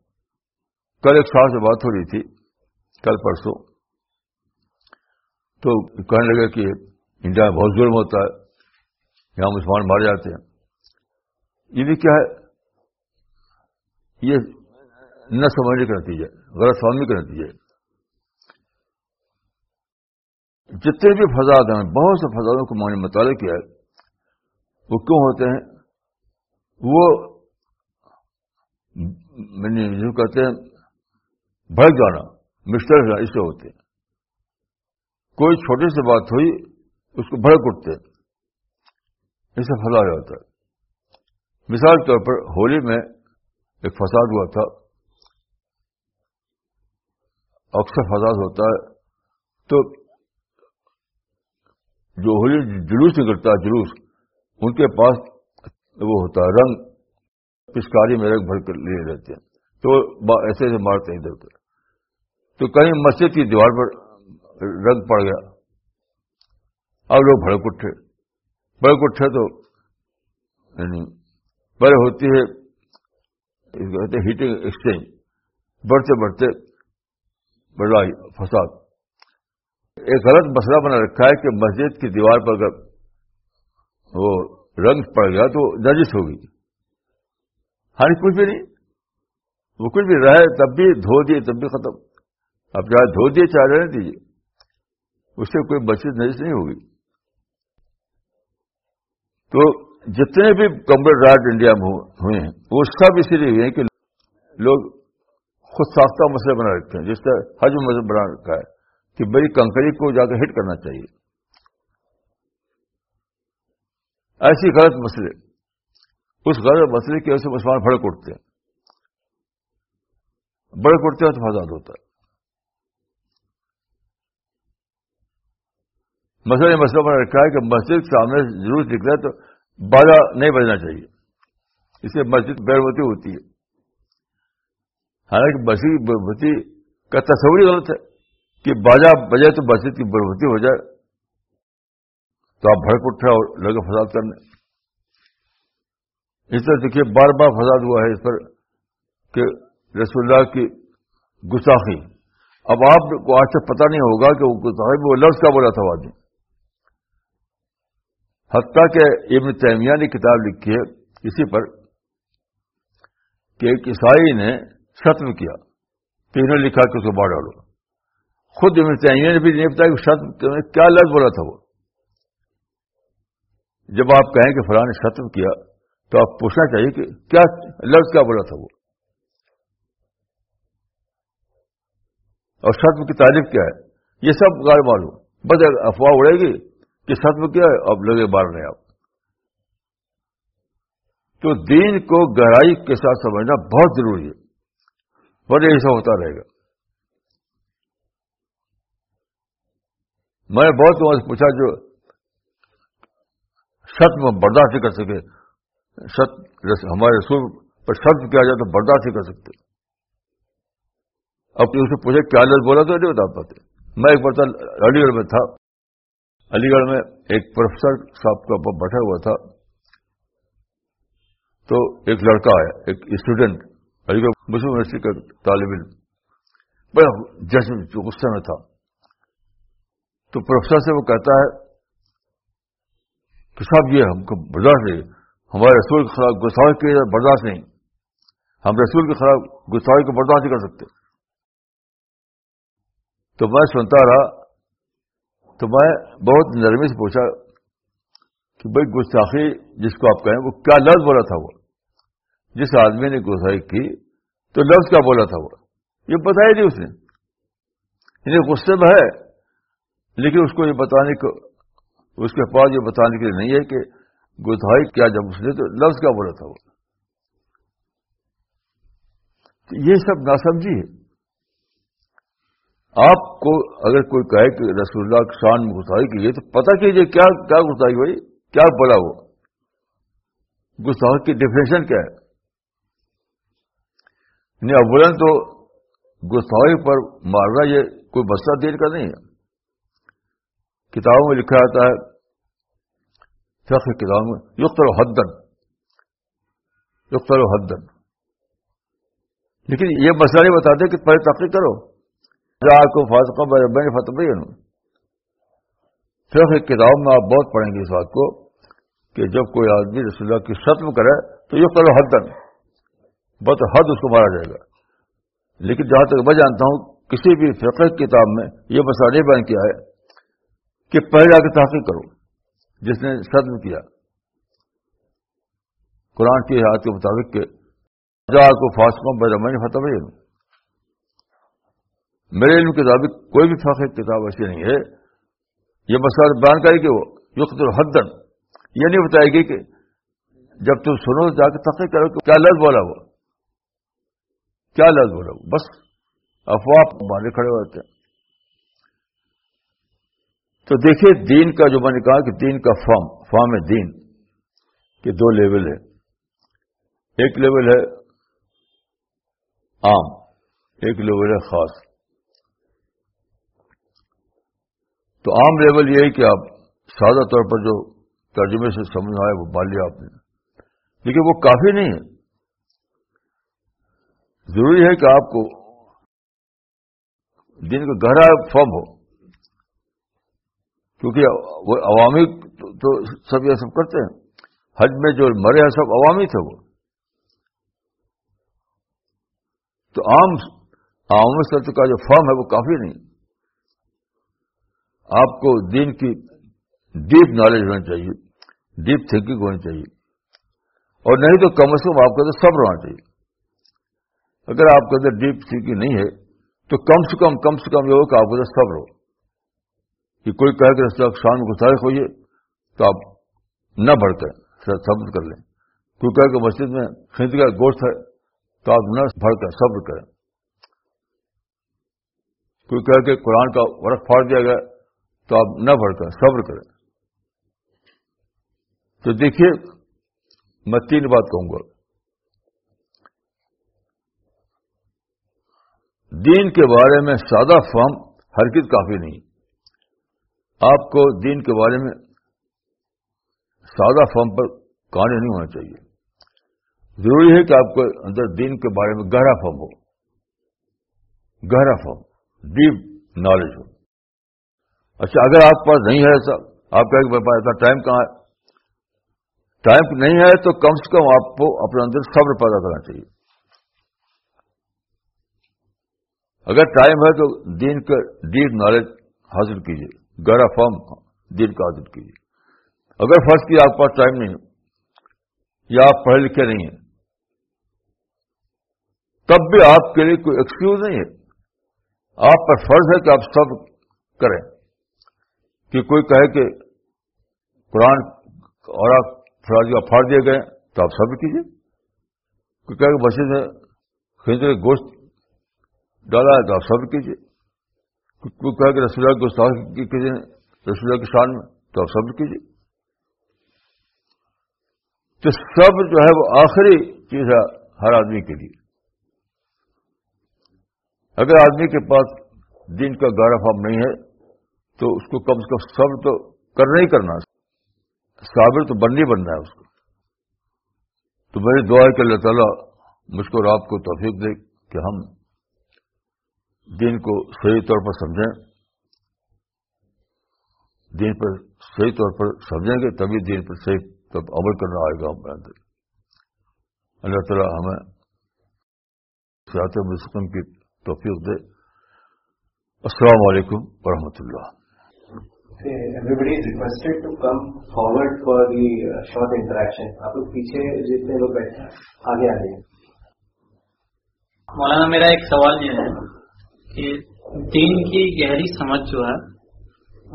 A: کل ایک سال سے بات ہو رہی تھی، کل پرسوں۔ تو کہنے لگے کہ انڈیا میں بہت ظلم ہوتا ہے، یہاں مسلمان مارے جاتے ہیں۔ یہ بھی کیا ہے؟ یہ نہ سمجھنے کا نتیجہ، غلط فہمی کا نتیجہ جتنے بھی فضاد ہیں، بہت سے فضادوں کو میں نے مطالعہ کیا ہے۔ وہ کیوں ہوتے ہیں؟ وہ جو کہتے ہیں بھڑک جانا مسٹر اس سے ہوتے ہیں۔ کوئی چھوٹی سی بات ہوئی، اس کو بھڑک اٹھتے اس سے فضا جاتا ہے۔ مثال کے طور پر ہولی میں ایک فساد ہوا تھا۔ اکثر فساد ہوتا ہے۔ تو جو ہولی جلوس نکلتا ہے، جلوس، ان کے پاس وہ ہوتا ہے، رنگ پسکاری میں رنگ بھر کر لیے رہتے ہیں۔ تو ایسے ایسے مارتے ہیں ادھر ادھر۔ تو کہیں مسجد کی دیوار پر رنگ پڑ گیا۔ اب لوگ بھڑک اٹھے۔ بھڑک اٹھے تو یعنی پہلے ہوتی ہے کہتے ہیٹنگ ایکسچینج۔ بڑھتے بڑھتے بڑھائی، فساد۔ ایک غلط مسئلہ بنا رکھا ہے کہ مسجد کی دیوار پر اگر وہ رنگ پڑ گیا تو نجس ہوگی ہاں کچھ بھی نہیں۔ وہ کچھ بھی رہے، تب بھی دھو دیے، تب بھی ختم۔ اب چاہے دھو دیے چاہے رہنے دیجیے اس سے کوئی مسجد نجس نہیں ہوگی۔ تو جتنے بھی کمبل راج انڈیا میں ہوئے ہیں، وہ سب اسی لیے ہوئے ہیں کہ لوگ خود ساختہ مسئلے بنا رکھتے ہیں، جس طرح حج مذہب بنا رکھا ہے کہ بڑی کنکری کو جا کر ہٹ کرنا چاہیے۔ ایسی غلط مسئلے، اس غلط مسئلے کی وجہ سے مسلمان بھڑک اٹھتے ہیں۔ بڑک اٹھتے ہیں تو فساد ہوتا ہے۔ مسئلہ مسئلہ میں رکھا ہے کہ مسجد سامنے ضرور دکھ ہے تو باجا نہیں بجنا چاہیے۔ اسے مسجد بیروتی ہوتی ہے۔ حالانکہ مسجد بربتی کا تصور ہی غلط ہے کہ باجا بجے تو مسجد کی بربتی ہو جائے۔ تو آپ بھڑک اٹھے اور لگے فساد کرنے۔ اس طرح دیکھیے، بار بار فساد ہوا ہے اس پر کہ رسول اللہ کی گساخی اب آپ کو آج سے پتہ نہیں ہوگا کہ وہ لفظ کا بولا تھا آدمی۔ حتیٰ کہ ابن تیمیہ نے کتاب لکھی ہے اسی پر کہ ایک عیسائی نے ختم کیا، تینوں لکھا کہ اس کو باہر ڈالو۔ خود ابن تیمیہ نے بھی نہیں بتایا کہ ختم کیا لفظ بولا تھا وہ۔ جب آپ کہیں کہ فلاں نے ختم کیا، تو آپ پوچھنا چاہیے کہ کیا لفظ کیا بولا تھا وہ۔ اور ختم کی تعریف کیا ہے؟ یہ سب غیر معلوم۔ بس افواہ اڑے گی۔ کہ ختم کیا ہے، اب لگے مارنے آپ تو دین کو گہرائی کے ساتھ سمجھنا بہت ضروری ہے۔ بڑے ایسا ہوتا رہے گا۔ میں بہت لوگوں سے پوچھا جو ستم برداشت کر سکے ست ہمارے رسول پر شرط کیا جائے تو برداشت کر سکتے۔ اب اسے پوچھے، کیا لفظ بولا تو نہیں بتا پاتے۔ میں ایک بار علی گڑھ میں تھا۔ علی گڑھ میں ایک پروفیسر صاحب کا بیٹھا ہوا تھا، تو ایک لڑکا آیا، ایک اسٹوڈنٹ علی گڑھ مسلم یونیورسٹی کا طالب علم۔ بڑا جشن غصے میں تھا۔ تو پروفیسر سے وہ کہتا ہے کہ صاحب، یہ ہم کو برداشت نہیں، ہمارے رسول کے خلاف گسائی کے برداشت نہیں۔ ہم رسول کے خلاف گسائی کو برداشت نہیں کر سکتے۔ تو میں سنتا رہا تو میں بہت نرمی سے پوچھا کہ بھائی گستاخی جس کو آپ کہیں وہ کیا لفظ بولا تھا وہ؟ جس آدمی نے گسائی کی تو لفظ کیا بولا تھا وہ؟ یہ بتایا نہیں اس نے۔ انہیں غصے میں ہے، لیکن اس کو یہ بتانے کو، اس کے پاس یہ بتانے کے لیے نہیں ہے کہ گتھائی کیا جب اس نے تو لفظ کیا بولا تھا وہ؟ یہ سب ناسمجھی ہے۔ آپ کو اگر کوئی کہے کہ رسول اللہ شان میں گسائی کی تو پتہ کیجیے کیا کیا گسائی بھائی کیا بولا وہ گسائی کی ڈیفینیشن کیا ہے؟ نہیں اولن تو گسائی پر مارنا یہ کوئی مسئلہ دیر کا نہیں ہے۔ کتابوں میں لکھا جاتا ہے فخر کتابوں میں یقر و حدن یقر و حدن لیکن یہ مسئلہ نہیں بتاتے کہ پہلے تحقیق کرو۔ کو فاطقہ میں فتح فخر کتابوں میں آپ بہت پڑھیں گے اس بات کو کہ جب کوئی آدمی رسول اللہ کی ختم کرے تو یہ کرو حدن بہت حد اس کو مارا جائے گا۔ لیکن جہاں تک میں جانتا ہوں، کسی بھی فقہ کتاب میں یہ مسئلہ نہیں بیان کیا ہے کہ پہلے آ کے تحقیق کرو، جس نے صدم کیا۔ قرآن کی حیات کے مطابق کہ جا کو فاسکوں بے رمن فتح میرے علم کے مطابق کوئی بھی فخر کتاب ایسی نہیں ہے۔ یہ مسئلہ بیان کرے کہ وہ یقت الحدن، یہ نہیں بتائے گی کہ جب تم سنو جا کے تحقیق کرو کہ کیا لفظ بولا وہ کیا لفظ بولا وہ بس افواہ مانے کھڑے ہوتے ہیں۔ تو دیکھیے دین کا جو میں نے کہا کہ دین کا فارم فارم ہے دین کے دو لیول ہے ایک لیول ہے عام، ایک لیول ہے خاص۔ تو عام لیول یہ ہے کہ آپ سادہ طور پر جو ترجمے سے سمجھ آئے وہ مان لیا آپ نے۔ لیکن وہ کافی نہیں ہے۔ ضروری ہے کہ آپ کو دن کا گہرا فارم ہو۔ کیونکہ وہ عوامی تو سب یہ سب کرتے ہیں۔ حج میں جو مرے ہیں، سب عوامی تھے وہ۔ تو عام عوامی سطح کا جو فارم ہے، وہ کافی نہیں۔ آپ کو دین کی ڈیپ نالج ہونی چاہیے ڈیپ تھنکنگ ہونی چاہیے۔ اور نہیں تو کم از کم آپ کے اندر صبر ہونا چاہیے۔ اگر آپ کے اندر ڈیپ تھنکنگ نہیں ہے، تو کم سے کم کم سے کم یہ ہو کہ آپ کے اندر صبر ہو۔ کہ کوئی کہے کہ رسول شان میں گسائش ہوئیے تو آپ نہ بڑھ کر صبر کر لیں۔ کوئی کہے کہ مسجد میں کھینچ کا گوشت ہے، تو آپ نہ بڑھ کر صبر کریں۔ کوئی کہے کہ قرآن کا ورق پھاڑ دیا گیا تو آپ نہ بڑھ صبر کریں۔ تو دیکھیے، میں تین بات کہوں گا۔ دین کے بارے میں سادہ فارم ہرکت کافی نہیں۔ آپ کو دین کے بارے میں سادہ فارم پر کہانی نہیں ہونا چاہیے۔ ضروری ہے کہ آپ کو اندر دین کے بارے میں گہرا فارم ہو۔ گہرا فارم ڈیپ نالج ہو۔ اچھا اگر آپ پاس نہیں ہے ایسا، آپ کا میرے پاس ایسا ٹائم کہاں ہے؟ ٹائم نہیں ہے تو کم سے کم آپ کو اپنے اندر صبر پیدا کرنا چاہیے۔ اگر ٹائم ہے تو دین کا ڈیپ نالج حاصل کیجیے۔ گہرا فارم دین کا حاصل کیجیے۔ اگر فرض کی آپ پاس ٹائم نہیں یا آپ پڑھے لکھے نہیں ہیں، تب بھی آپ کے لیے کوئی ایکسکیوز نہیں ہے۔ آپ پر فرض ہے کہ آپ سب کریں۔ کہ کوئی کہے کہ قرآن اور آپ فراضی پھاڑ دیے گئے تو آپ سب کیجیے کوئی کہے کہ مسجد میں خرید گوشت ڈالا ہے، تو آپ سب کیجیے کوئی کہے کہ رسول گوشت کیجیے رسول کی شان میں، تو آپ سب کیجیے تو سب جو ہے وہ آخری چیز ہے ہر آدمی کے لیے۔ اگر آدمی کے پاس دن کا گارا فارم نہیں ہے تو اس کو کم سے کم سب تو کرنا ہی کرنا صابر تو بننی بننا ہے اس کو۔ تو میری دعا ہے کہ اللہ تعالیٰ مجھ کو اور آپ کو توفیق دے کہ ہم دین کو صحیح طور پر سمجھیں۔ دین پر صحیح طور پر سمجھیں گے، تبھی دین پر صحیح تب عمل کرنا آئے گا ہمارے اندر اللہ تعالیٰ ہمیں سیاحت مسکم کی توفیق دے۔ السلام علیکم ورحمۃ اللہ۔
B: Every is requested to come forward for the short interaction آپ لوگ پیچھے جتنے لوگ بیٹھے ہیں آگے آ جائیں
C: مولانا میرا ایک سوال یہ ہے کہ دین کی گہری سمجھ جو ہے،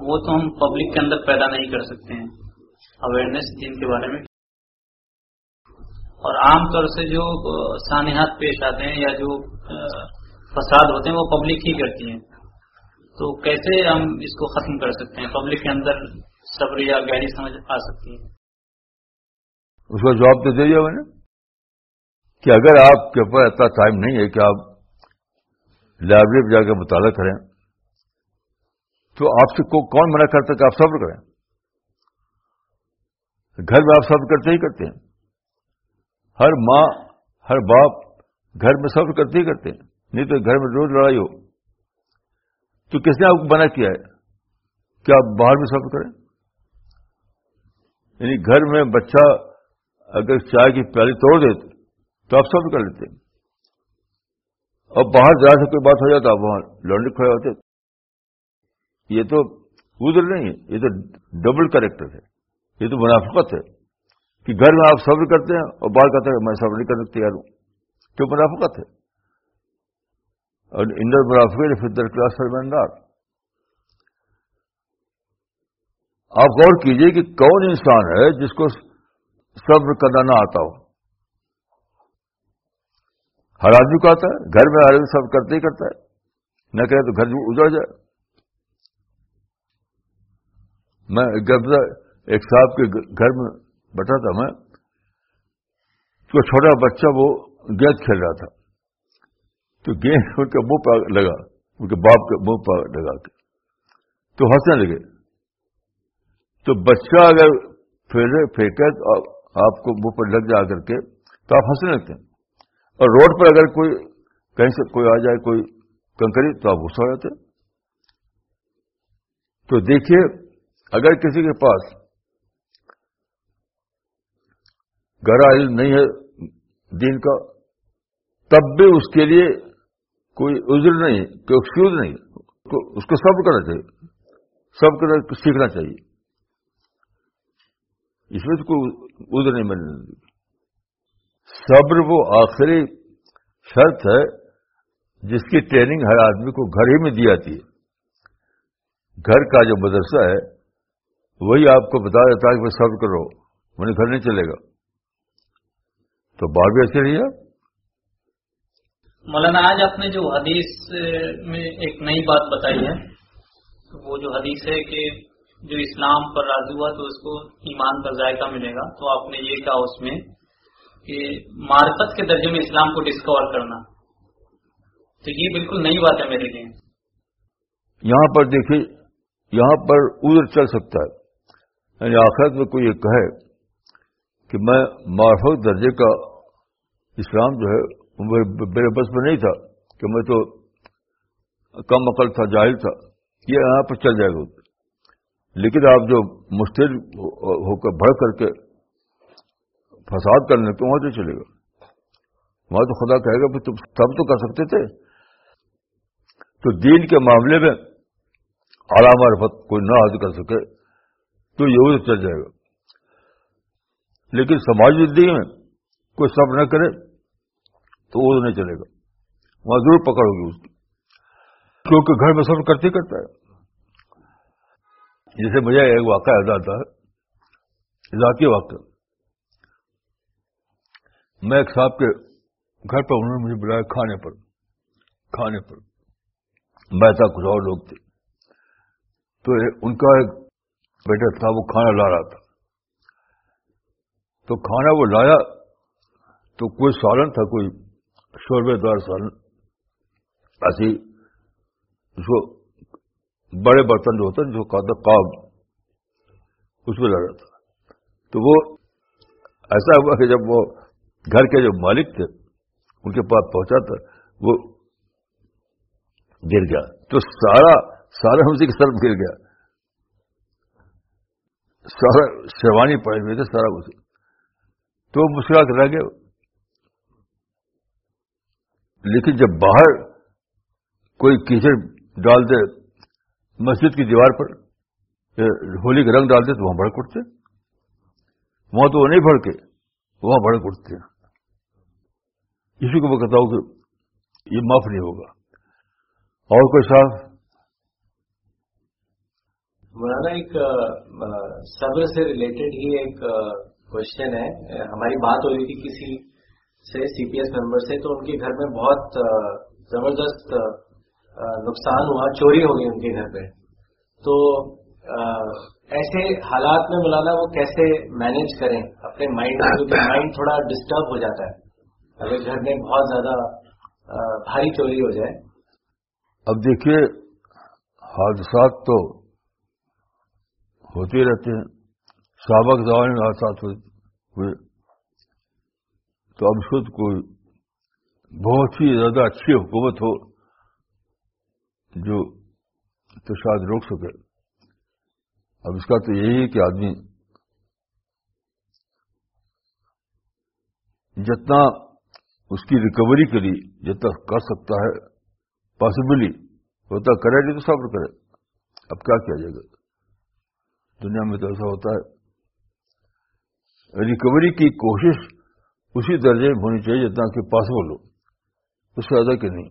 C: وہ تو ہم پبلک کے اندر پیدا نہیں کر سکتے ہیں. اویئرنیس دین کے بارے میں. اور عام طور سے جو سانحات پیش آتے ہیں یا جو فساد ہوتے ہیں، وہ پبلک ہی کرتی ہیں. تو کیسے ہم اس کو ختم کر سکتے ہیں؟ پبلک کے اندر صبر یا گہری سمجھ آ سکتی ہے۔
A: اس کا جواب تو دیجیے میں نے کہ اگر آپ کے پاس اتنا ٹائم نہیں ہے کہ آپ لائبریری پہ جا کے مطالعہ کریں، تو آپ سے کون منع کرتا کہ آپ صبر کریں؟ گھر میں آپ سب کرتے ہی کرتے ہیں۔ ہر ماں، ہر باپ گھر میں سب کرتے ہی کرتے ہیں۔ نہیں تو گھر میں روز لڑائی ہو۔ تو کس نے آپ کو بنا کیا ہے کہ آپ باہر میں سب کریں؟ یعنی گھر میں بچہ اگر چائے کی پیالی توڑ دیتے تو آپ سب کر لیتے اور باہر جا سے کوئی بات ہو جاتا آپ وہاں لڑنے کھڑے ہوتے یہ تو ادھر نہیں ہے، یہ تو ڈبل کریکٹر ہے۔ یہ تو منافقت ہے کہ گھر میں آپ صبر کرتے ہیں اور بار کہتے ہیں، میں صبر نہیں کرنے تیار ہوں۔ تو منافقت ہے۔ اور انڈر منافق فدر کلاس سرمندار آپ غور کیجیے کہ کون انسان ہے جس کو صبر کرنا نہ آتا ہو۔ ہر آدمی کو آتا ہے، گھر میں ہر آدمی سب کرتے ہی کرتا ہے۔ نہ کہ تو گھر اجڑ جائے۔ میں ایک صاحب کے گھر میں بیٹھا تھا، میں تو چھوٹا بچہ وہ گیند کھیل رہا تھا۔ تو گیند ان کے منہ پہ لگا، ان کے باپ کے منہ پہ لگا کے۔ تو ہنسنے لگے۔ تو بچہ اگر پھینکے تو آپ کو منہ پر لگ جا کر کے تو آپ ہنسنے لگتے ہیں۔ اور روڈ پر اگر کوئی، کہیں سے کوئی آ جائے، کوئی کنکری، تو آپ غصہ ہو جاتے تو دیکھیے، اگر کسی کے پاس گہرا علم نہیں ہے دین کا، تب بھی اس کے لیے کوئی عذر نہیں، کوئی ایکسکیوز نہیں اس کو سب کرنا چاہیے۔ سب کرنا، سیکھنا چاہیے۔ اس میں تو کوئی عذر نہیں ملنے صبر وہ آخری شرط ہے جس کی ٹریننگ ہر آدمی کو گھر ہی میں دی جاتی ہے۔ گھر کا جو مدرسہ ہے، وہی آپ کو بتا دیتا ہے کہ میں صبر کرو مجھے گھر نہیں چلے گا۔ تو بات بھی ایسے رہی ہے؟
C: مولانا، آج آپ نے جو حدیث میں ایک نئی بات بتائی ہے وہ جو حدیث ہے کہ جو اسلام پر راضی ہوا، تو اس کو ایمان کا ذائقہ ملے گا۔ تو آپ نے یہ کہا اس میں کہ معرفت کے درجے میں اسلام کو ڈسکور کرنا۔ تو یہ بالکل نئی بات ہے میرے لیے۔
A: یہاں پر دیکھیے، یہاں پر ادھر چل سکتا ہے۔ یعنی آخرت میں کوئی یہ کہے کہ میں معرفت درجے کا اسلام جو ہے میرے بس میں نہیں تھا کہ میں تو کم عقل تھا، جاہل تھا، یہ یہاں پر چل جائے گا۔ لیکن آپ جو مستر ہو کر بڑھ کر کے فساد کرنے تو وہاں سے چلے گا۔ وہاں تو خدا کہے گا تم سب تو کر سکتے تھے۔ تو دین کے معاملے میں آرام عرفت کوئی نہ حاصل کر سکے، تو یہ چل جائے گا۔ لیکن سماجی زندگی میں کوئی سب نہ کرے تو وہ نہیں چلے گا۔ وہاں ضرور پکڑ ہوگی اس کی کیونکہ گھر میں سب کرتے کرتا ہے۔ جیسے مجھے ایک واقعہ یاد آتا ہے۔ ذاتی واقعہ۔ میں ایک صاحب کے گھر پر انہوں نے مجھے بلایا کھانے پر۔ کھانے پر۔ میں تھا، کچھ اور لوگ تھے۔ تو ان کا ایک بیٹا تھا، وہ کھانا لا رہا تھا۔ تو کھانا وہ لایا تو کوئی سالن تھا، کوئی شوربے دار سالن ایسی اس کو بڑے برتن جو ہوتا ہے جو کہتا کاب اس میں لا رہا تھا۔ تو وہ ایسا ہوا کہ جب وہ گھر کے جو مالک تھے، ان کے پاس پہنچا تھا وہ گر گیا۔ تو سارا سارا اسی کے سر گر گیا۔ سارا شیوانی پڑے ہوئے تھے، سارا کچھ۔ تو مشکلات رہ گئے۔ لیکن جب باہر کوئی کیچڑ ڈال دے مسجد کی دیوار پر ہولی کا رنگ ڈالتے تو وہاں بڑک اٹھتے وہاں تو وہ نہیں بڑھتے وہاں بڑک اٹھتے ہیں اسی کو میں کہتا ہوں کہ یہ معاف نہیں ہوگا۔ اور کوئی صاحب؟
B: مولانا، ایک صبر سے ریلیٹڈ ہی ایک کوشچن ہے۔ ہماری بات ہو رہی تھی کسی سے سی پی ایس ممبر سے، تو ان کے گھر میں بہت زبردست نقصان ہوا، چوری ہو گئی ان کے گھر پہ۔ تو ایسے حالات میں مولانا وہ کیسے مینج کریں؟ اپنے مائنڈ کیونکہ مائنڈ تھوڑا ڈسٹرب ہو جاتا ہے۔ اگر گھر میں بہت زیادہ بھاری چوری ہو جائے۔
A: اب دیکھیے، حادثات تو ہوتے رہتے ہیں۔ سابق زبان میں حادثات ہوئے۔ تو اب خود کوئی بہت ہی زیادہ اچھی حکومت ہو جو تو شاید روک سکے۔ اب اس کا تو یہی ہے کہ آدمی جتنا اس کی ریکوری کے لیے جتنا کر سکتا ہے پاسبلی ہوتا کرے، نہیں تو صبر کرے۔ اب کیا کیا جائے گا؟ دنیا میں تو ایسا ہوتا ہے۔ ریکوری کی کوشش اسی درجے میں ہونی چاہیے جتنا کہ پاسبل ہو اس سے زیادہ کہ نہیں۔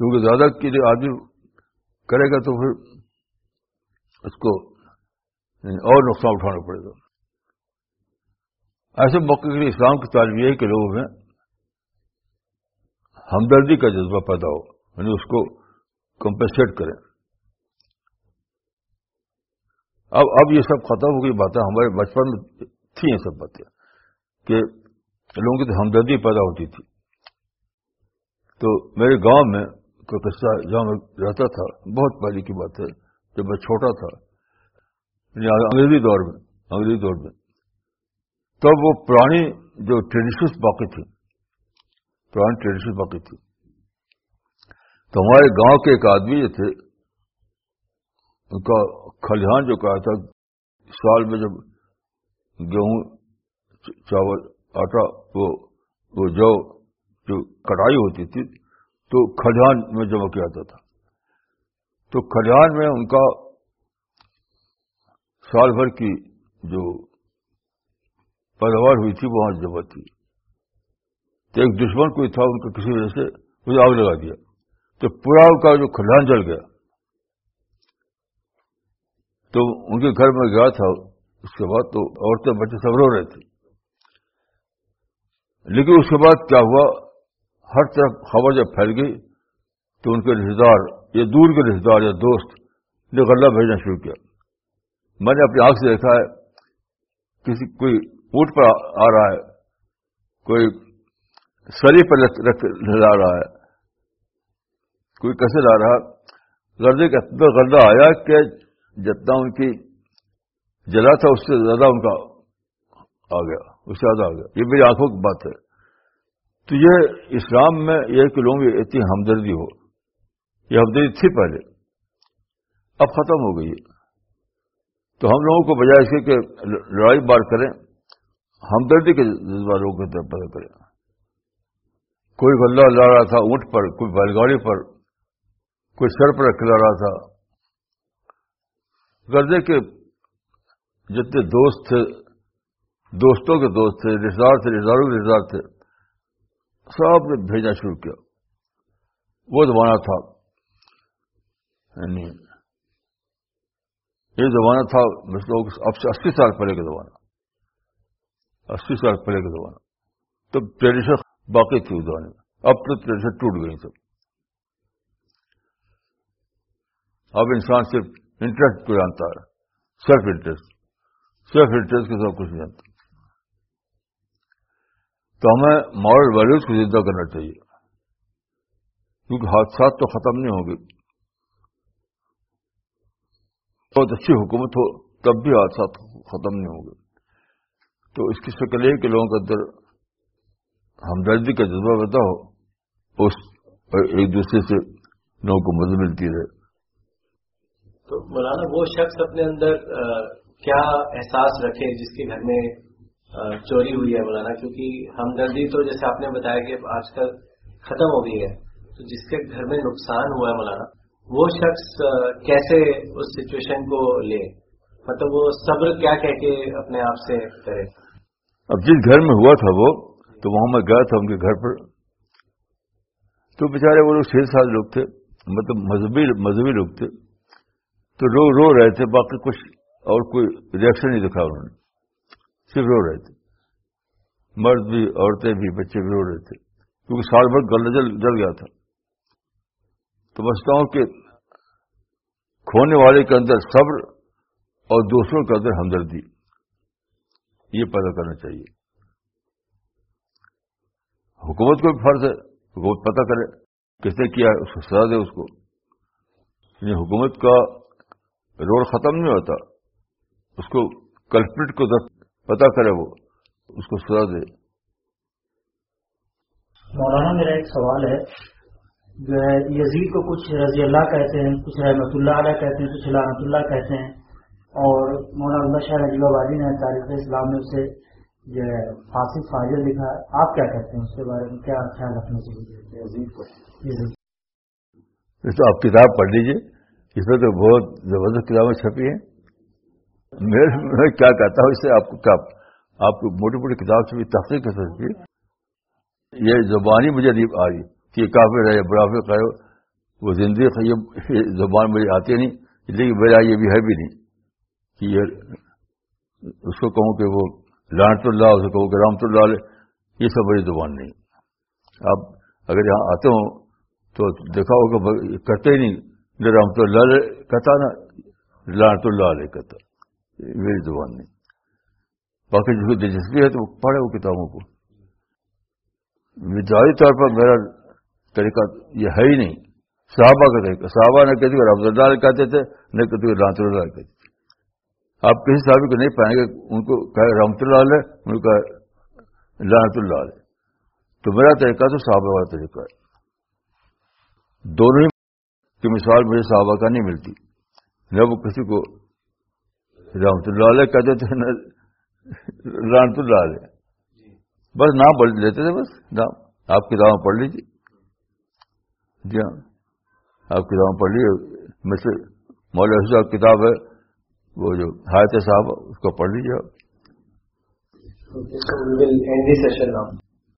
A: کیونکہ زیادہ کے لیے آدمی کرے گا تو پھر اس کو اور نقصان اٹھانا پڑے گا۔ ایسے موقع کے لیے اسلام کی تعلیم یہ ہے کہ لوگوں میں ہمدردی کا جذبہ پیدا ہو یعنی اس کو کمپنسیٹ کریں۔ اب اب یہ سب ختم ہو گئی باتیں ہمارے بچپن میں تھیں یہ سب باتیں۔ کہ لوگوں کی تو ہمدردی پیدا ہوتی تھی۔ تو میرے گاؤں میں کوئی قصہ جہاں میں رہتا تھا، بہت پہلے کی بات ہے، جب میں چھوٹا تھا یعنی انگریزی دور میں، انگریزی دور میں، تب وہ پرانی جو ٹریڈیشنس باقی تھی پرانی ٹریڈیشن باقی تھی تو ہمارے گاؤں کے ایک آدمی جو تھے، ان کا کھلیان جو کہا تھا، سال میں جب گیہوں چاول، آٹا، وہ وہ جو جو کٹائی ہوتی تھی، تو کھلیان میں جمع کیا جاتا تھا۔ تو کھلیان میں ان کا سال بھر کی جو پیداوار ہوئی تھی وہاں جمع تھی۔ تو ایک دشمن کوئی تھا، ان کا کسی وجہ سے مجھے آگ لگا دیا۔ تو پورا ان کا جو کھلان جل گیا، تو ان کے گھر میں گیا تھا۔ اس کے بعد تو عورتیں بچے سب رو رہے تھے۔ لیکن اس کے بعد کیا ہوا؟ ہر طرف خبر جب پھیل گئی تو ان کے رشتے دار یا دور کے رشتے دار یا دوست نے غلہ بھیجنا شروع کیا۔ میں نے اپنی آنکھ سے دیکھا ہے، کسی، کوئی اونٹ پر آ رہا ہے، کوئی سری پر لا رہا ہے، کوئی کیسے لا رہا غرضے کا اتنا آیا کہ جتنا ان کی جلا تھا، اس سے زیادہ ان کا آ گیا اس سے زیادہ آ گیا۔ یہ میری آنکھوں کی بات ہے۔ تو یہ اسلام میں یہ کہ لوگوں کی اتنی ہمدردی ہو، یہ ہمدردی تھی پہلے، اب ختم ہو گئی ہے۔ تو ہم لوگوں کو بجائے اس کے کہ لڑائی بار کریں، ہمدردی کے جذبہ لوگوں کے پیدا کریں۔ کوئی غلہ لا رہا تھا اونٹ پر، کوئی بیل گاڑی پر، کوئی سر پر کھلا رہا تھا۔ گردے کے جتنے دوست تھے دوستوں کے دوست تھے رشتے دار تھے رشتے داروں کے رشتے دار تھے۔ سب نے بھیجنا شروع کیا۔ وہ زمانہ تھا۔ یعنی یہ زمانہ تھا اب سے اسی سال پہلے کا زمانہ۔ اسی سال پہلے کا زمانہ۔ تب ٹریڈیشن باقی تھی اس زمانے میں۔ اب تو ٹریڈیشن ٹوٹ گئی سب۔ اب انسان صرف انٹرسٹ کو جانتا ہے۔ سیلف انٹرسٹ سیلف انٹرسٹ کے سب کچھ نہیں جانتا۔ تو ہمیں مارل ویلوز کو زندہ کرنا چاہیے۔ کیونکہ حادثات تو ختم نہیں ہوں گے۔ بہت اچھی حکومت ہو، تب بھی حادثات ختم نہیں ہوں گے۔ تو اس کی شکل یہ کہ لوگوں کے اندر ہمدردی کا جذبہ بتا ہو، اس ایک دوسرے سے لوگوں کو مدد ملتی رہے۔
B: تو مولانا، وہ شخص اپنے اندر کیا احساس رکھے جس کے گھر میں چوری ہوئی ہے مولانا، کیونکہ ہمدردی تو جیسے آپ نے بتایا کہ آج کل ختم ہو گئی ہے، تو جس کے گھر میں نقصان ہوا ہے مولانا، وہ شخص کیسے اس سچویشن کو لے؟ مطلب وہ صبر کیا کہہ کے اپنے آپ سے کرے؟
A: اب جس گھر میں ہوا تھا وہ، تو وہاں میں گیا تھا ان کے گھر پر۔ تو بیچارے وہ لوگ چھ سال لوگ تھے مطلب مذہبی مذہبی لوگ تھے۔ تو لوگ رو رہے تھے، باقی کچھ اور کوئی ریئیکشن نہیں دکھا انہوں نے۔ صرف رو رہے تھے۔ مرد بھی، عورتیں بھی، بچے بھی رو رہے تھے۔ کیونکہ سال بھر گل جل جل گیا تھا۔ تو بچتا ہوں کہ کھونے والے کے اندر صبر اور دوسروں کے اندر ہمدردی، یہ پیدا کرنا چاہیے۔ حکومت کو بھی فرض ہے، حکومت پتہ کرے کس نے کیا، اس کو سزا دے اس کو۔ یعنی حکومت کا رول ختم نہیں ہوتا، اس کو کلپریٹ کو پتا کرے وہ اس کو سزا دے۔
D: مولانا میرا ایک سوال ہے۔ جو ہے یزید کو کچھ رضی اللہ کہتے ہیں کچھ رحمت اللہ علیہ کہتے ہیں کچھ لعنت اللہ کہتے ہیں۔ اور مولانا اللہ شاہ عجیب آبادی نے تاریخ اسلام میں اسے جو ہے فاسد فاضل لکھا۔ ہے آپ کیا کہتے ہیں اس کے بارے میں؟ کیا خیال رکھنا چاہیے؟ یزید کو۔
A: تو آپ کتاب پڑھ لیجیے اس میں تو بہت زبردست کتابیں چھپی ہیں۔ میں کیا کہتا ہوں اس سے آپ کو کیا آپ کو موٹی موٹی کتاب سے بھی تحقیق کر سکتی یہ زبان ہی مجھے نہیں آ رہی کہ کافی رہے برافق ہے، وہ زندگی یہ زبان مجھے آتی نہیں، لیکن میرا یہ بھی ہے بھی نہیں کہ یہ اس کو کہوں کہ وہ لانت اللہ اسے کہوں کہ رحمت اللہ علیہ، یہ سب بڑی زبان نہیں۔ آپ اگر یہاں آتے ہوں تو دیکھا ہوگا، کرتے ہی نہیں رحمت اللہ علیہ کہتا نا لانت اللہ علیہ کہتا۔ میری زبان نہیں باقی جس کو دلچسپی ہے تو پڑھے وہ کتابوں کو۔ ظاہری طور پر میرا طریقہ یہ ہے ہی نہیں۔ صحابہ کا طریقہ، صحابہ نے کہتے رحمت اللہ کہتے تھے، نہ کہتے رحمت اللہ کہتے تھے۔ آپ کسی صحابی کو نہیں پائیں گے، ان کو کہے رحمت اللہ علیہ، ان کو رحمت اللہ علیہ۔ تو میرا طریقہ تو صحابہ والا طریقہ ہے۔ دونوں ہی کی مثال مجھے صحابہ کا نہیں ملتی، نہ وہ کسی کو رحمت اللہ علیہ کہتے تھے رحمت اللہ علیہ۔ بس نام پڑھ لیتے تھے بس، نام۔ آپ کتابیں پڑھ لیجیے۔ جی ہاں۔ آپ کتابیں پڑھ لیجیے۔ میں سے مول صاحب کتاب ہے، وہ جو حایت صاحب، اس کو پڑھ لیجیے آپ۔